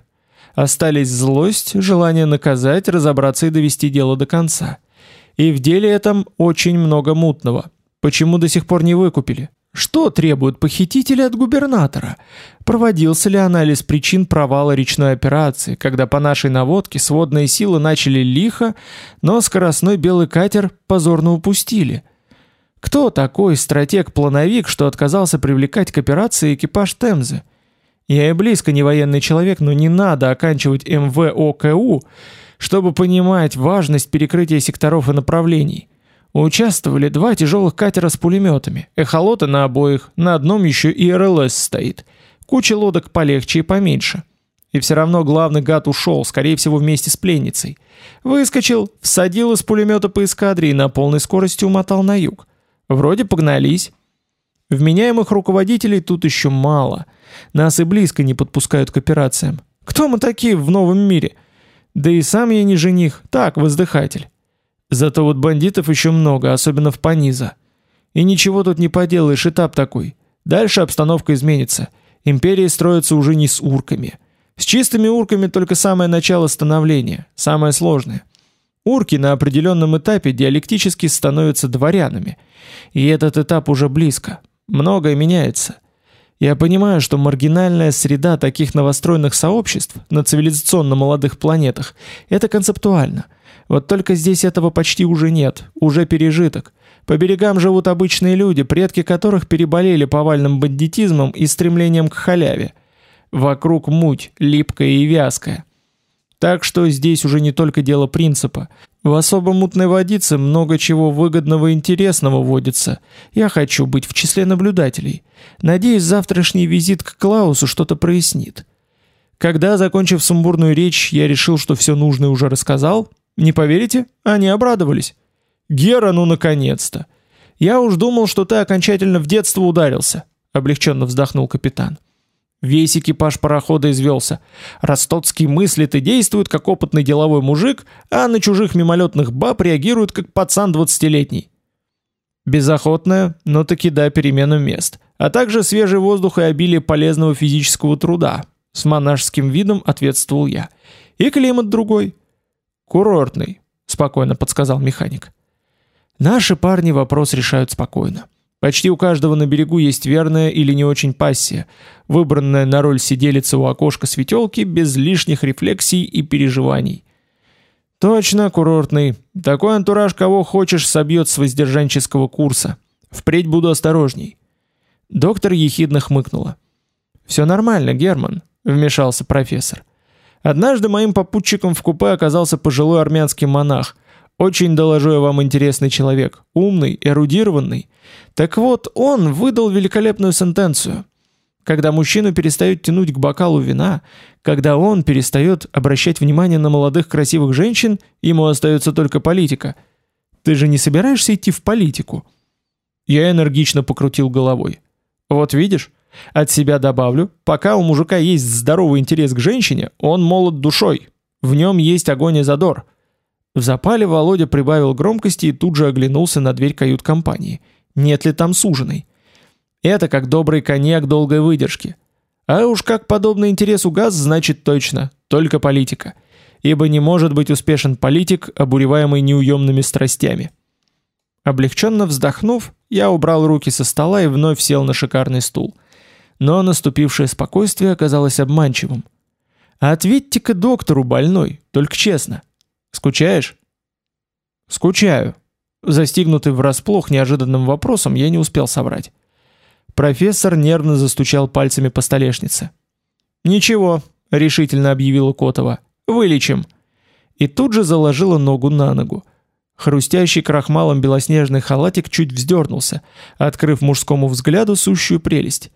Остались злость, желание наказать, разобраться и довести дело до конца. И в деле этом очень много мутного. Почему до сих пор не выкупили? Что требуют похитители от губернатора? Проводился ли анализ причин провала речной операции, когда по нашей наводке сводные силы начали лихо, но скоростной белый катер позорно упустили – кто такой стратег-плановик, что отказался привлекать к операции экипаж Темзы? Я и близко не военный человек, но не надо оканчивать МВОКУ, чтобы понимать важность перекрытия секторов и направлений. Участвовали два тяжелых катера с пулеметами, эхолоты на обоих, на одном еще и РЛС стоит. Куча лодок полегче и поменьше. И все равно главный гад ушел, скорее всего вместе с пленницей. Выскочил, всадил из пулемета по эскадре и на полной скорости умотал на юг. Вроде погнались. Вменяемых руководителей тут еще мало. Нас и близко не подпускают к операциям. Кто мы такие в новом мире? Да и сам я не жених, так, воздыхатель. Зато вот бандитов еще много, особенно в Паниза. И ничего тут не поделаешь, этап такой. Дальше обстановка изменится. Империя строится уже не с урками. С чистыми урками только самое начало становления, самое сложное. Урки на определенном этапе диалектически становятся дворянами. И этот этап уже близко. Многое меняется. Я понимаю, что маргинальная среда таких новостроенных сообществ на цивилизационно молодых планетах – это концептуально. Вот только здесь этого почти уже нет, уже пережиток. По берегам живут обычные люди, предки которых переболели повальным бандитизмом и стремлением к халяве. Вокруг муть, липкая и вязкая. Так что здесь уже не только дело принципа. В особо мутной водице много чего выгодного и интересного водится. Я хочу быть в числе наблюдателей. Надеюсь, завтрашний визит к Клаусу что-то прояснит. Когда, закончив сумбурную речь, я решил, что все нужное уже рассказал, не поверите, они обрадовались. «Гера, ну наконец-то! Я уж думал, что ты окончательно в детство ударился», — облегченно вздохнул капитан. Весь экипаж парохода извелся. Ростоцкий мыслит и действует, как опытный деловой мужик, а на чужих мимолетных баб реагирует, как пацан двадцатилетний. Безохотная, но таки да перемена мест, а также свежий воздух и обилие полезного физического труда. С монашеским видом ответствовал я. И климат другой. Курортный, спокойно подсказал механик. Наши парни вопрос решают спокойно. Почти у каждого на берегу есть верная или не очень пассия, выбранная на роль сиделицы у окошка светелки без лишних рефлексий и переживаний. Точно, курортный. Такой антураж кого хочешь собьет с воздержанческого курса. Впредь буду осторожней. Доктор ехидно хмыкнула. «Все нормально, Герман», — вмешался профессор. «Однажды моим попутчиком в купе оказался пожилой армянский монах — очень, доложу я вам, интересный человек, умный, эрудированный. Так вот, он выдал великолепную сентенцию. Когда мужчину перестают тянуть к бокалу вина, когда он перестает обращать внимание на молодых красивых женщин, ему остается только политика. Ты же не собираешься идти в политику? Я энергично покрутил головой. Вот видишь, от себя добавлю, пока у мужика есть здоровый интерес к женщине, он молод душой. В нем есть огонь и задор. В запале Володя прибавил громкости и тут же оглянулся на дверь кают-компании. Нет ли там суженой? Это как добрый коньяк долгой выдержки. А уж как подобный интерес угас, значит точно, только политика. Ибо не может быть успешен политик, обуреваемый неуемными страстями. Облегченно вздохнув, я убрал руки со стола и вновь сел на шикарный стул. Но наступившее спокойствие оказалось обманчивым. Ответьте-ка доктору больной, только честно. Скучаешь? Скучаю. Застигнутый врасплох неожиданным вопросом, я не успел соврать. Профессор нервно застучал пальцами по столешнице. «Ничего», — решительно объявила Котова. «Вылечим». И тут же заложила ногу на ногу. Хрустящий крахмалом белоснежный халатик чуть вздернулся, открыв мужскому взгляду сущую прелесть.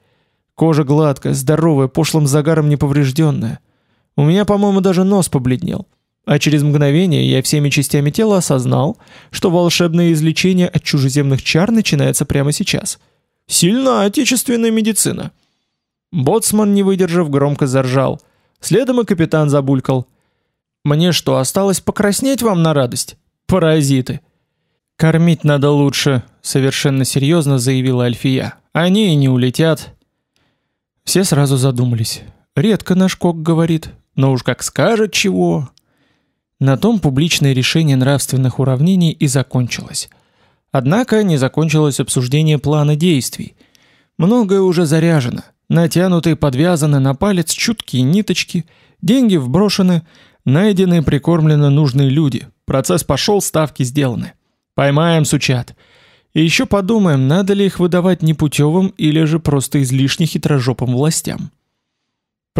Кожа гладкая, здоровая, пошлым загаром неповрежденная. У меня, по-моему, даже нос побледнел. А через мгновение я всеми частями тела осознал, что волшебное излечение от чужеземных чар начинается прямо сейчас. Сильна отечественная медицина. Боцман, не выдержав, громко заржал. Следом и капитан забулькал. «Мне что, осталось покраснеть вам на радость? Паразиты!» «Кормить надо лучше», — совершенно серьезно заявила Альфия. «Они и не улетят». Все сразу задумались. Редко наш кок говорит, но уж как скажет чего. На том публичное решение нравственных уравнений и закончилось. Однако не закончилось обсуждение плана действий. Многое уже заряжено, натянуты и подвязаны на палец чуткие ниточки, деньги вброшены, найдены и прикормлены нужные люди. Процесс пошел, ставки сделаны. Поймаем сучат. И еще подумаем, надо ли их выдавать непутевым или же просто излишне хитрожопым властям.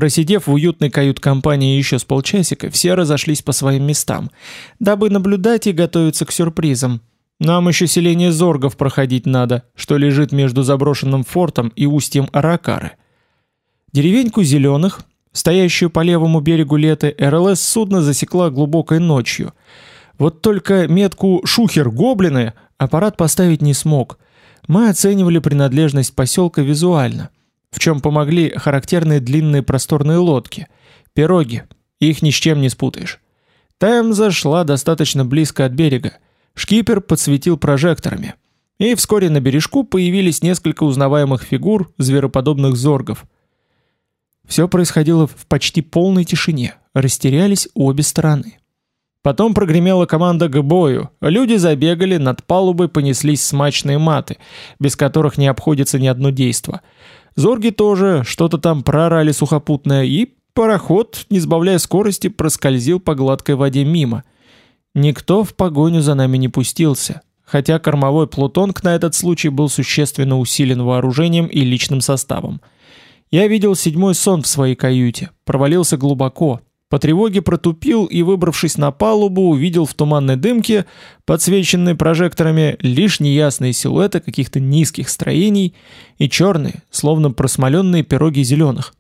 Просидев в уютной кают-компании еще с полчасика, все разошлись по своим местам, дабы наблюдать и готовиться к сюрпризам. Нам еще селение Зоргов проходить надо, что лежит между заброшенным фортом и устьем Аракары. Деревеньку зеленых, стоящую по левому берегу Леты, РЛС судно засекла глубокой ночью. Вот только метку «Шухер-гоблины» аппарат поставить не смог. Мы оценивали принадлежность поселка визуально, в чем помогли характерные длинные просторные лодки. Пироги, их ни с чем не спутаешь. Темза шла достаточно близко от берега. Шкипер подсветил прожекторами. И вскоре на бережку появились несколько узнаваемых фигур звероподобных зоргов. Все происходило в почти полной тишине. Растерялись обе стороны. Потом прогремела команда к бою. Люди забегали, над палубой понеслись смачные маты, без которых не обходится ни одно действо. Зорги тоже что-то там прорали сухопутное, и пароход, не сбавляя скорости, проскользил по гладкой воде мимо. Никто в погоню за нами не пустился, хотя кормовой плутонг на этот случай был существенно усилен вооружением и личным составом. Я видел седьмой сон в своей каюте, провалился глубоко, по тревоге протупил и, выбравшись на палубу, увидел в туманной дымке, подсвеченной прожекторами, лишь неясные силуэты каких-то низких строений и черные, словно просмоленные пироги зеленых.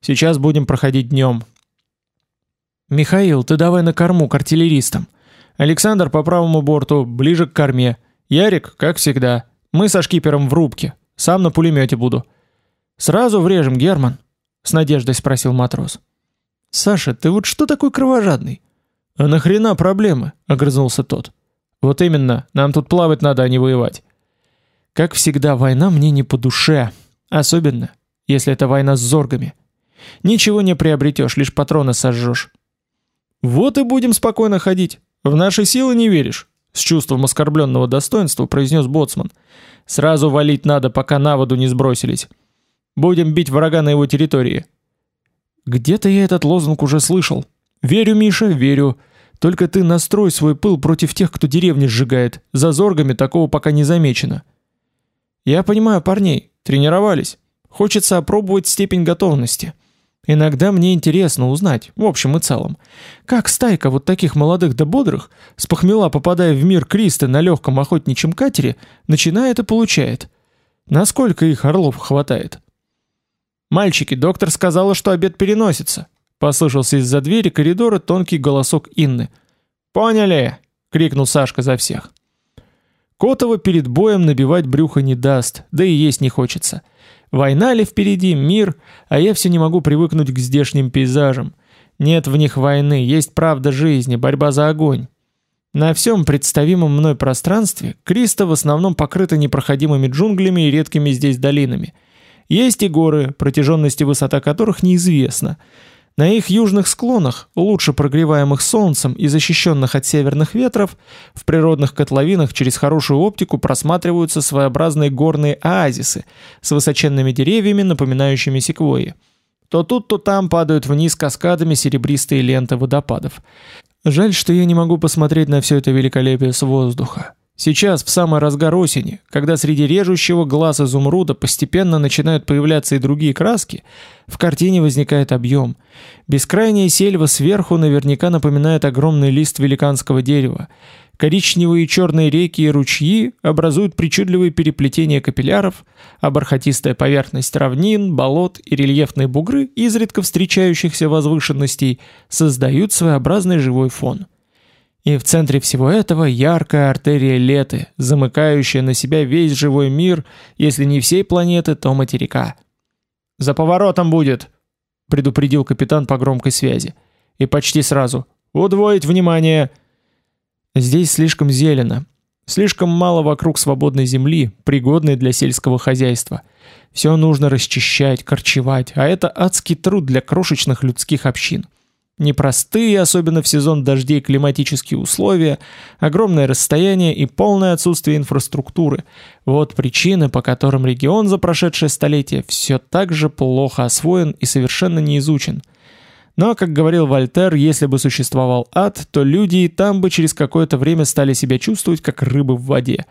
Сейчас будем проходить днем. Михаил, ты давай на корму к артиллеристам. Александр по правому борту, ближе к корме. Ярик, как всегда. Мы со шкипером в рубке. Сам на пулемете буду. Сразу врежем, Герман? С надеждой спросил матрос. Саша, ты вот что такой кровожадный? А нахрена проблемы? огрызнулся тот. Вот именно, нам тут плавать надо, а не воевать. Как всегда, война мне не по душе, особенно если это война с зоргами. Ничего не приобретешь, лишь патроны сожжешь. Вот и будем спокойно ходить. В наши силы не веришь? С чувством оскорбленного достоинства произнес боцман. Сразу валить надо, пока на воду не сбросились. Будем бить врага на его территории. Где-то я этот лозунг уже слышал. Верю, Миша, верю. Только ты настрой свой пыл против тех, кто деревни сжигает. За зоргами такого пока не замечено. Я понимаю парней, тренировались. Хочется опробовать степень готовности. Иногда мне интересно узнать, в общем и целом, как стайка вот таких молодых да бодрых, с похмела попадая в мир Криста на легком охотничьем катере, начинает и получает. Насколько их орлов хватает? «Мальчики, доктор сказала, что обед переносится», — послышался из-за двери коридора тонкий голосок Инны. «Поняли!» — крикнул Сашка за всех. Котова перед боем набивать брюхо не даст, да и есть не хочется. Война ли впереди, мир, а я все не могу привыкнуть к здешним пейзажам. Нет в них войны, есть правда жизни, борьба за огонь. На всем представимом мной пространстве Криста в основном покрыта непроходимыми джунглями и редкими здесь долинами — есть и горы, протяженность и высота которых неизвестна. На их южных склонах, лучше прогреваемых солнцем и защищенных от северных ветров, в природных котловинах через хорошую оптику просматриваются своеобразные горные оазисы с высоченными деревьями, напоминающими секвойи. То тут, то там падают вниз каскадами серебристые ленты водопадов. Жаль, что я не могу посмотреть на все это великолепие с воздуха. Сейчас, в самый разгар осени, когда среди режущего глаз изумруда постепенно начинают появляться и другие краски, в картине возникает объем. Бескрайняя сельва сверху наверняка напоминает огромный лист великанского дерева. Коричневые и черные реки и ручьи образуют причудливые переплетения капилляров, а бархатистая поверхность равнин, болот и рельефные бугры, изредка встречающихся возвышенностей, создают своеобразный живой фон. И в центре всего этого яркая артерия Леты, замыкающая на себя весь живой мир, если не всей планеты, то материка. «За поворотом будет!» — предупредил капитан по громкой связи. И почти сразу. «Удвоить внимание!» Здесь слишком зелено. Слишком мало вокруг свободной земли, пригодной для сельского хозяйства. Все нужно расчищать, корчевать, а это адский труд для крошечных людских общин. Непростые, особенно в сезон дождей, климатические условия, огромное расстояние и полное отсутствие инфраструктуры. Вот причины, по которым регион за прошедшее столетие все так же плохо освоен и совершенно не изучен. Но, как говорил Вольтер, если бы существовал ад, то люди и там бы через какое-то время стали себя чувствовать как рыбы в воде.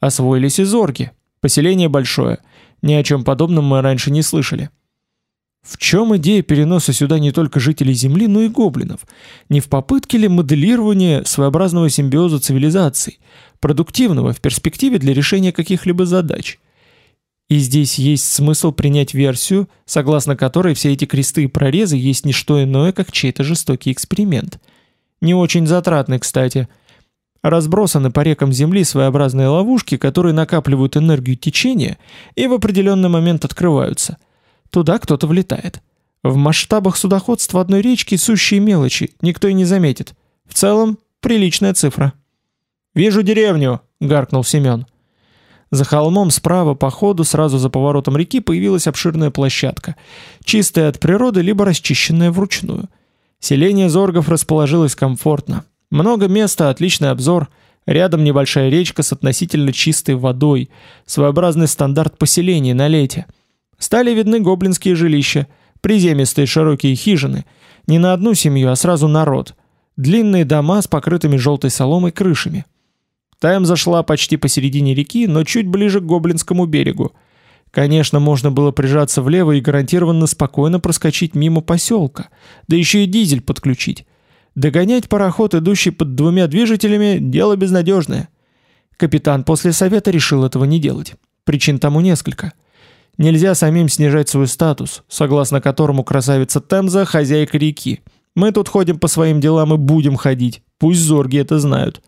Освоились и зорги. Поселение большое. Ни о чем подобном мы раньше не слышали. В чем идея переноса сюда не только жителей Земли, но и гоблинов? Не в попытке ли моделирования своеобразного симбиоза цивилизаций, продуктивного в перспективе для решения каких-либо задач? И здесь есть смысл принять версию, согласно которой все эти кресты и прорезы есть не что иное, как чей-то жестокий эксперимент. Не очень затратный, кстати. Разбросаны по рекам Земли своеобразные ловушки, которые накапливают энергию течения и в определенный момент открываются. Туда кто-то влетает. В масштабах судоходства одной речки сущие мелочи, никто и не заметит. В целом, приличная цифра. «Вижу деревню!» — гаркнул Семен. За холмом справа по ходу, сразу за поворотом реки, появилась обширная площадка, чистая от природы, либо расчищенная вручную. Селение Зоргов расположилось комфортно. Много места, отличный обзор. Рядом небольшая речка с относительно чистой водой. Своеобразный стандарт поселения на лете. Стали видны гоблинские жилища, приземистые широкие хижины. Не на одну семью, а сразу народ. Длинные дома с покрытыми желтой соломой крышами. Тайм зашла почти посередине реки, но чуть ближе к Гоблинскому берегу. Конечно, можно было прижаться влево и гарантированно спокойно проскочить мимо поселка, да еще и дизель подключить. Догонять пароход, идущий под двумя движителями, дело безнадежное. Капитан после совета решил этого не делать. Причин тому несколько. Нельзя самим снижать свой статус, согласно которому красавица Темза – хозяйка реки. Мы тут ходим по своим делам и будем ходить, пусть зорги это знают.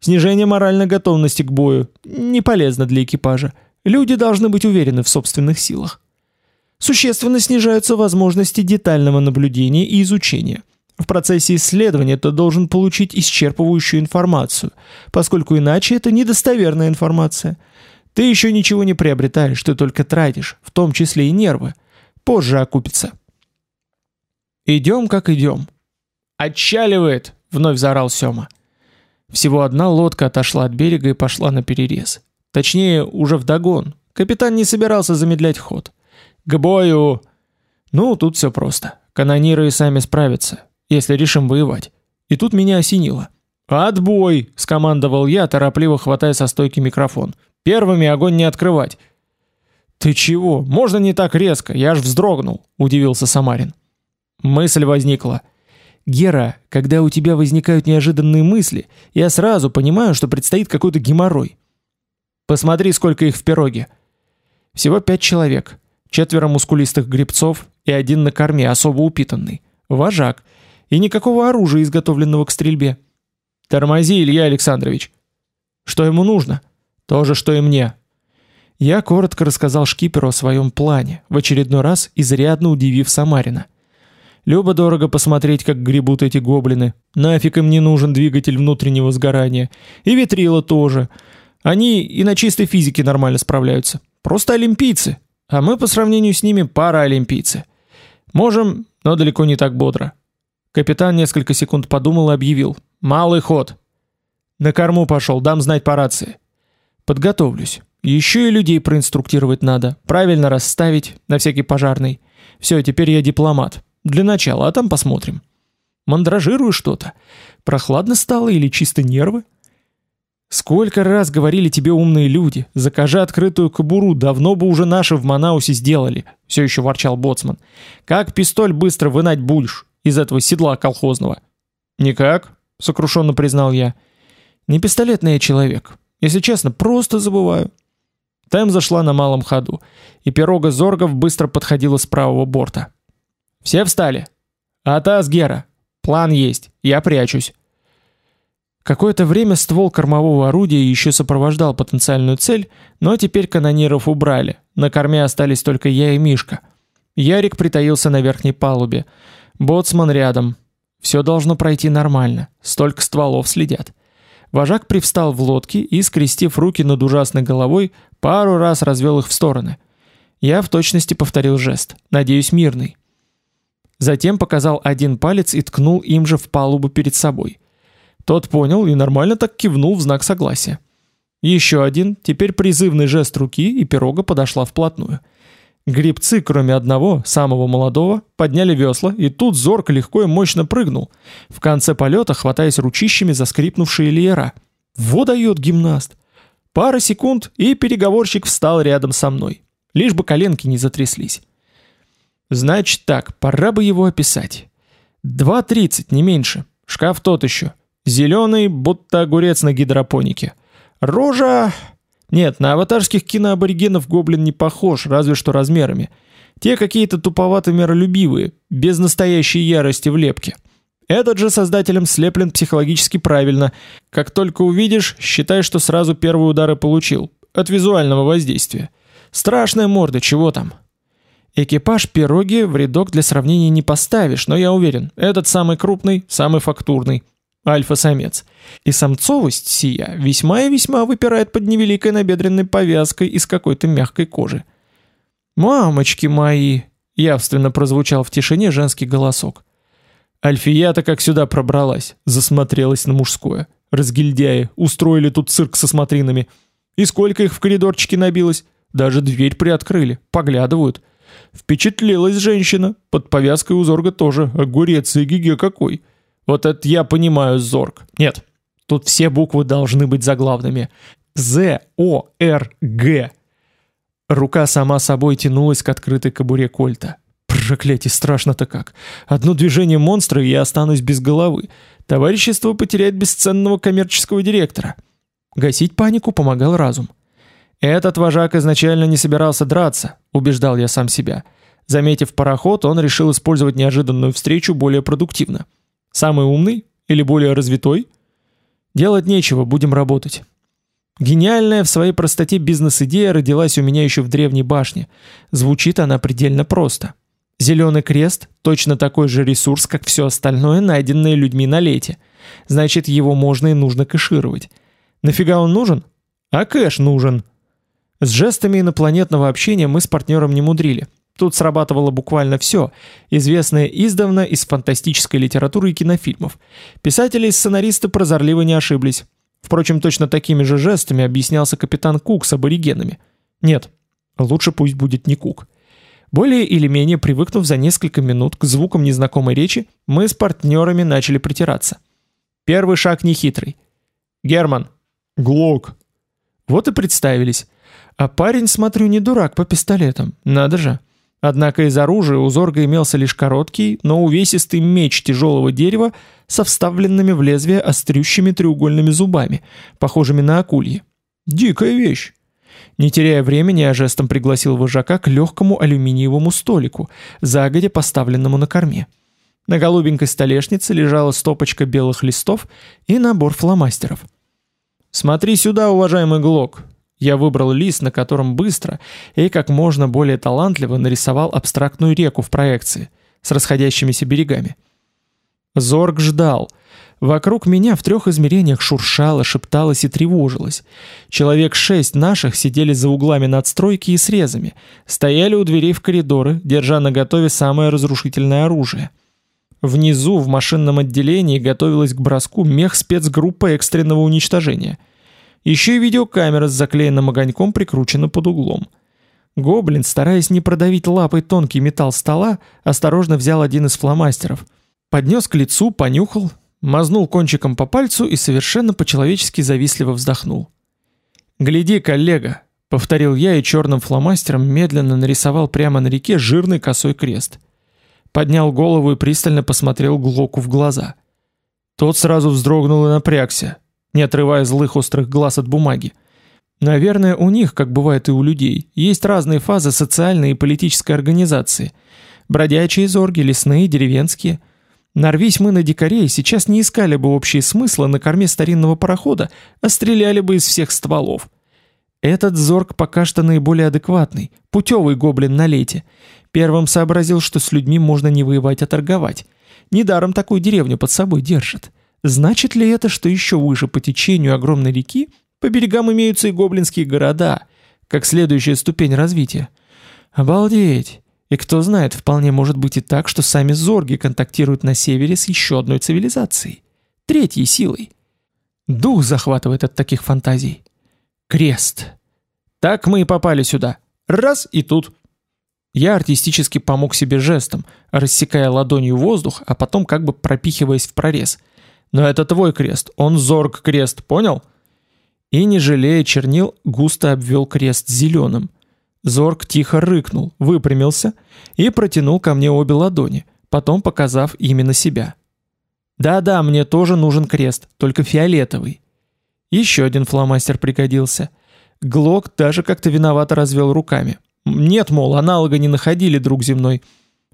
Снижение моральной готовности к бою не полезно для экипажа. Люди должны быть уверены в собственных силах. Существенно снижаются возможности детального наблюдения и изучения. В процессе исследования ты должен получить исчерпывающую информацию, поскольку иначе это недостоверная информация. Ты еще ничего не приобретаешь, ты только тратишь, в том числе и нервы. Позже окупится. Идем, как идем. «Отчаливает!» — вновь заорал Сёма. Всего одна лодка отошла от берега и пошла на перерез. Точнее, уже в догон. Капитан не собирался замедлять ход. «К бою!» Ну, тут все просто. Канониры и сами справятся, если решим воевать. И тут меня осенило. «Отбой!» — скомандовал я, торопливо хватая со стойки микрофон. «Первыми огонь не открывать!» «Ты чего? Можно не так резко? Я аж вздрогнул!» — удивился Самарин. Мысль возникла — Гера, когда у тебя возникают неожиданные мысли, я сразу понимаю, что предстоит какой-то геморрой. Посмотри, сколько их в пироге. Всего пять человек. Четверо мускулистых гребцов и один на корме, особо упитанный. Вожак. И никакого оружия, изготовленного к стрельбе. Тормози, Илья Александрович. Что ему нужно? То же, что и мне. Я коротко рассказал шкиперу о своем плане, в очередной раз изрядно удивив Самарина. Любо дорого посмотреть, как гребут эти гоблины. Нафиг им не нужен двигатель внутреннего сгорания. И ветрила тоже. Они и на чистой физике нормально справляются. Просто олимпийцы. А мы по сравнению с ними параолимпийцы. Можем, но далеко не так бодро. Капитан несколько секунд подумал и объявил. «Малый ход». «На корму пошел, дам знать по рации». «Подготовлюсь. Еще и людей проинструктировать надо. Правильно расставить, на всякий пожарный. Все, теперь я дипломат. Для начала, а там посмотрим. Мандражирую что-то. Прохладно стало или чисто нервы? Сколько раз говорили тебе умные люди, закажи открытую кобуру, давно бы уже наши в Манаусе сделали, все еще ворчал боцман. Как пистоль быстро вынать будешь из этого седла колхозного? Никак, сокрушенно признал я. Не пистолетный я человек. Если честно, просто забываю. Тем зашла на малом ходу, и пирога Зоргов быстро подходила с правого борта. Все встали? Атас, Гера. План есть. Я прячусь. Какое-то время ствол кормового орудия еще сопровождал потенциальную цель, но теперь канониров убрали. На корме остались только я и Мишка. Ярик притаился на верхней палубе. Боцман рядом. Все должно пройти нормально. Столько стволов следят. Вожак привстал в лодке и, скрестив руки над ужасной головой, пару раз развел их в стороны. Я в точности повторил жест. Надеюсь, мирный. Затем показал один палец и ткнул им же в палубу перед собой. Тот понял и нормально так кивнул в знак согласия. Еще один, теперь призывный жест руки, и пирога подошла вплотную. Грибцы, кроме одного, самого молодого, подняли весла, и тут зорко легко и мощно прыгнул, в конце полета хватаясь ручищами за скрипнувшие леера. Вот дает гимнаст! Пара секунд, и переговорщик встал рядом со мной. Лишь бы коленки не затряслись. Значит так, пора бы его описать. 2.30, не меньше. Шкаф тот еще. Зеленый, будто огурец на гидропонике. Рожа... Нет, на аватарских киноаборигенов гоблин не похож, разве что размерами. Те какие-то туповато миролюбивые, без настоящей ярости в лепке. Этот же создателем слеплен психологически правильно. Как только увидишь, считай, что сразу первые удары получил. От визуального воздействия. Страшная морда, чего там? Экипаж пироги в рядок для сравнения не поставишь, но я уверен, этот самый крупный, самый фактурный. Альфа-самец. И самцовость сия весьма и весьма выпирает под невеликой набедренной повязкой из какой-то мягкой кожи. «Мамочки мои!» — явственно прозвучал в тишине женский голосок. Альфия-то как сюда пробралась, засмотрелась на мужское. Разгильдяи, устроили тут цирк со смотринами. И сколько их в коридорчике набилось? Даже дверь приоткрыли, поглядывают. Впечатлилась женщина, под повязкой у Зорга тоже, огурец и гиге какой. Вот это я понимаю, Зорг. Нет, тут все буквы должны быть заглавными. З, О, Р, Г. Рука сама собой тянулась к открытой кобуре кольта. Проклятие, страшно-то как. Одно движение монстра, и я останусь без головы. Товарищество потеряет бесценного коммерческого директора. Гасить панику помогал разум. Этот вожак изначально не собирался драться, убеждал я сам себя. Заметив пароход, он решил использовать неожиданную встречу более продуктивно. Самый умный или более развитой? Делать нечего, будем работать. Гениальная в своей простоте бизнес-идея родилась у меня еще в древней башне. Звучит она предельно просто. Зеленый крест – точно такой же ресурс, как все остальное, найденное людьми на лете. Значит, его можно и нужно кэшировать. Нафига он нужен? А кэш нужен. С жестами инопланетного общения мы с партнером не мудрили. Тут срабатывало буквально все, известное издавна из фантастической литературы и кинофильмов. Писатели и сценаристы прозорливо не ошиблись. Впрочем, точно такими же жестами объяснялся капитан Кук с аборигенами. Нет, лучше пусть будет не Кук. Более или менее привыкнув за несколько минут к звукам незнакомой речи, мы с партнерами начали притираться. Первый шаг нехитрый. «Герман». «Глок». Вот и представились. А парень, смотрю, не дурак по пистолетам. Надо же. Однако из оружия у Зорга имелся лишь короткий, но увесистый меч тяжелого дерева со вставленными в лезвие острющими треугольными зубами, похожими на акульи. Дикая вещь. Не теряя времени, я жестом пригласил вожака к легкому алюминиевому столику, загодя поставленному на корме. На голубенькой столешнице лежала стопочка белых листов и набор фломастеров. «Смотри сюда, уважаемый Глок!» Я выбрал лист, на котором быстро и как можно более талантливо нарисовал абстрактную реку в проекции с расходящимися берегами. Зорг ждал — Вокруг меня в трех измерениях шуршало, шепталось и тревожилось. Человек шесть наших сидели за углами надстройки и срезами, стояли у дверей в коридоры, держа наготове самое разрушительное оружие. Внизу, в машинном отделении, готовилась к броску мех спецгруппа экстренного уничтожения. Еще и видеокамера с заклеенным огоньком прикручена под углом. Гоблин, стараясь не продавить лапой тонкий металл стола, осторожно взял один из фломастеров. Поднес к лицу, понюхал, мазнул кончиком по пальцу и совершенно по-человечески завистливо вздохнул. «Гляди, коллега!» — повторил я и черным фломастером медленно нарисовал прямо на реке жирный косой крест. Поднял голову и пристально посмотрел Глоку в глаза. Тот сразу вздрогнул и напрягся, не отрывая злых острых глаз от бумаги. Наверное, у них, как бывает и у людей, есть разные фазы социальной и политической организации. Бродячие зорги, лесные, деревенские — Нарвись мы на дикарей, сейчас не искали бы общие смыслы на корме старинного парохода, а стреляли бы из всех стволов. Этот зорг пока что наиболее адекватный, путевый гоблин на лете. Первым сообразил, что с людьми можно не воевать, а торговать. Недаром такую деревню под собой держат. Значит ли это, что еще выше по течению огромной реки по берегам имеются и гоблинские города, как следующая ступень развития? Обалдеть! И кто знает, вполне может быть и так, что сами зорги контактируют на севере с еще одной цивилизацией. Третьей силой. Дух захватывает от таких фантазий. Крест. Так мы и попали сюда. Раз и тут. Я артистически помог себе жестом, рассекая ладонью воздух, а потом как бы пропихиваясь в прорез. Но это твой крест, он зорг-крест, понял? И не жалея чернил, густо обвел крест зеленым. Зорг тихо рыкнул, выпрямился и протянул ко мне обе ладони, потом показав именно себя. «Да-да, мне тоже нужен крест, только фиолетовый». Еще один фломастер пригодился. Глок даже как-то виновато развел руками. Нет, мол, аналога не находили друг земной.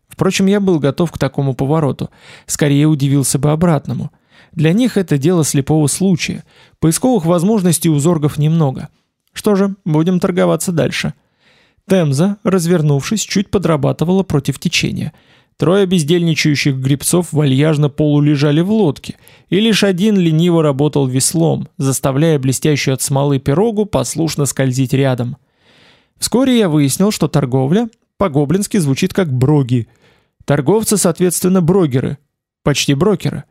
Впрочем, я был готов к такому повороту. Скорее удивился бы обратному. Для них это дело слепого случая. Поисковых возможностей у зоргов немного. Что же, будем торговаться дальше. Темза, развернувшись, чуть подрабатывала против течения. Трое бездельничающих грибцов вальяжно полулежали в лодке, и лишь один лениво работал веслом, заставляя блестящую от смолы пирогу послушно скользить рядом. Вскоре я выяснил, что торговля по-гоблински звучит как броги. Торговцы, соответственно, брогеры, почти брокеры.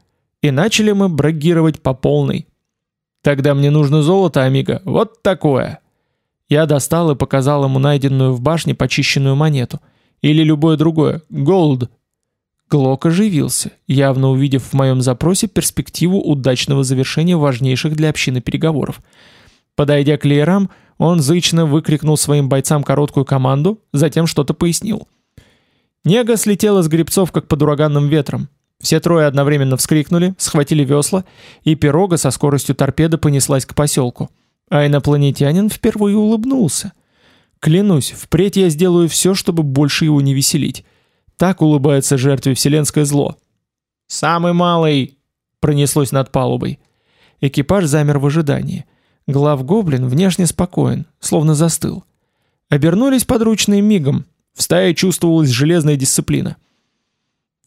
И начали мы брогировать по полной. Тогда мне нужно золото, амиго, вот такое. Я достал и показал ему найденную в башне почищенную монету. Или любое другое. Голд. Глок оживился, явно увидев в моем запросе перспективу удачного завершения важнейших для общины переговоров. Подойдя к леерам, он зычно выкрикнул своим бойцам короткую команду, затем что-то пояснил. Нега слетела с грибцов, как под ураганным ветром. Все трое одновременно вскрикнули, схватили весла, и пирога со скоростью торпеды понеслась к поселку. А инопланетянин впервые улыбнулся. Клянусь, впредь я сделаю все, чтобы больше его не веселить. Так улыбается жертве вселенское зло. «Самый малый!» — пронеслось над палубой. Экипаж замер в ожидании. Глав-гоблин внешне спокоен, словно застыл. Обернулись подручные мигом. В стае чувствовалась железная дисциплина.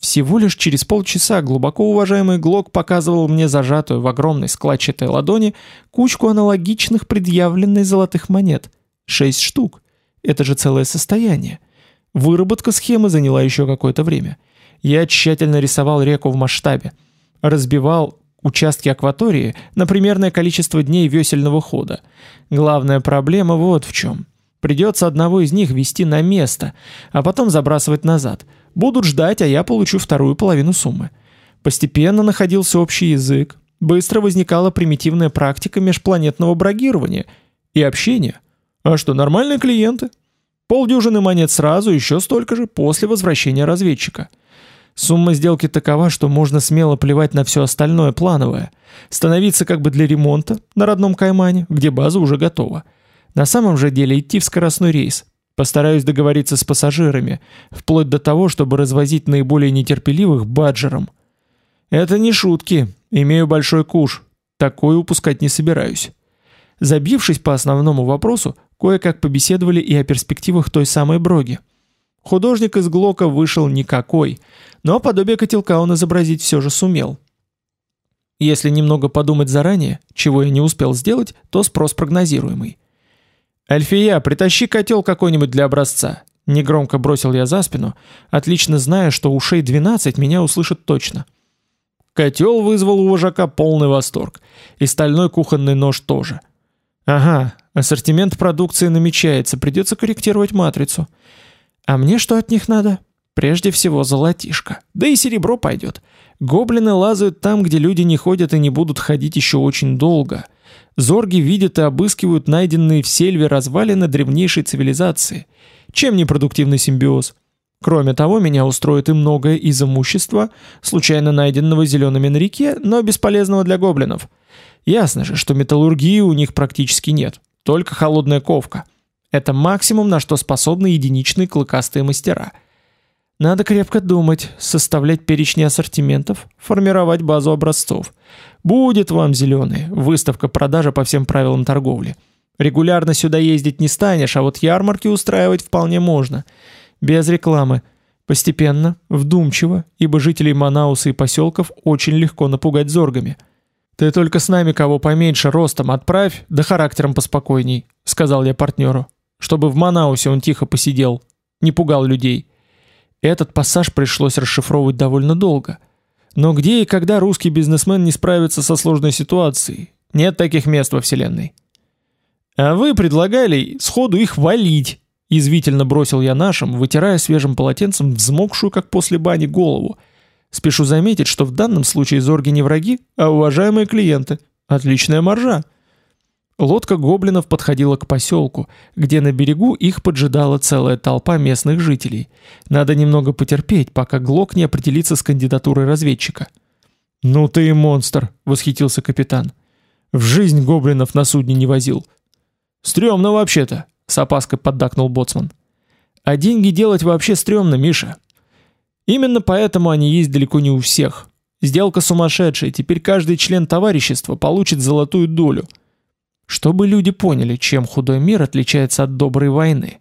Всего лишь через полчаса глубоко уважаемый Глок показывал мне зажатую в огромной складчатой ладони кучку аналогичных предъявленных золотых монет. Шесть штук. Это же целое состояние. Выработка схемы заняла еще какое-то время. Я тщательно рисовал реку в масштабе. Разбивал участки акватории на примерное количество дней весельного хода. Главная проблема вот в чем. Придется одного из них вести на место, а потом забрасывать назад. Будут ждать, а я получу вторую половину суммы. Постепенно находился общий язык, быстро возникала примитивная практика межпланетного брагирования и общения. А что, нормальные клиенты? Полдюжины монет сразу, еще столько же после возвращения разведчика. Сумма сделки такова, что можно смело плевать на все остальное плановое. Становиться как бы для ремонта на родном Каймане, где база уже готова. На самом же деле идти в скоростной рейс. Постараюсь договориться с пассажирами, вплоть до того, чтобы развозить наиболее нетерпеливых баджером. Это не шутки, имею большой куш, такой упускать не собираюсь. Забившись по основному вопросу, кое-как побеседовали и о перспективах той самой броги. Художник из Глока вышел никакой, но подобие котелка он изобразить все же сумел. Если немного подумать заранее, чего я не успел сделать, то спрос прогнозируемый. «Альфия, притащи котел какой-нибудь для образца», — негромко бросил я за спину, отлично зная, что ушей 12 меня услышат точно. Котел вызвал у вожака полный восторг, и стальной кухонный нож тоже. «Ага, ассортимент продукции намечается, придется корректировать матрицу. А мне что от них надо?» Прежде всего золотишко. Да и серебро пойдет. Гоблины лазают там, где люди не ходят и не будут ходить еще очень долго. Зорги видят и обыскивают найденные в сельве развалины древнейшей цивилизации. Чем не продуктивный симбиоз? Кроме того, меня устроит и многое из имущества, случайно найденного зелеными на реке, но бесполезного для гоблинов. Ясно же, что металлургии у них практически нет, только холодная ковка. Это максимум, на что способны единичные клыкастые мастера – надо крепко думать, составлять перечни ассортиментов, формировать базу образцов. Будет вам зеленый, выставка продажа по всем правилам торговли. Регулярно сюда ездить не станешь, а вот ярмарки устраивать вполне можно. Без рекламы. Постепенно, вдумчиво, ибо жителей Манауса и поселков очень легко напугать зоргами. «Ты только с нами кого поменьше ростом отправь, да характером поспокойней», — сказал я партнеру, «чтобы в Манаусе он тихо посидел, не пугал людей». Этот пассаж пришлось расшифровывать довольно долго. Но где и когда русский бизнесмен не справится со сложной ситуацией? Нет таких мест во Вселенной. А вы предлагали сходу их валить, извивительно бросил я нашим, вытирая свежим полотенцем взмокшую, как после бани, голову. Спешу заметить, что в данном случае зорги не враги, а уважаемые клиенты. Отличная маржа. Лодка гоблинов подходила к поселку, где на берегу их поджидала целая толпа местных жителей. Надо немного потерпеть, пока Глок не определится с кандидатурой разведчика. «Ну ты и монстр!» — восхитился капитан. «В жизнь гоблинов на судне не возил». «Стремно вообще-то!» — с опаской поддакнул Боцман. «А деньги делать вообще стрёмно, Миша!» «Именно поэтому они есть далеко не у всех. Сделка сумасшедшая, теперь каждый член товарищества получит золотую долю — чтобы люди поняли, чем худой мир отличается от доброй войны.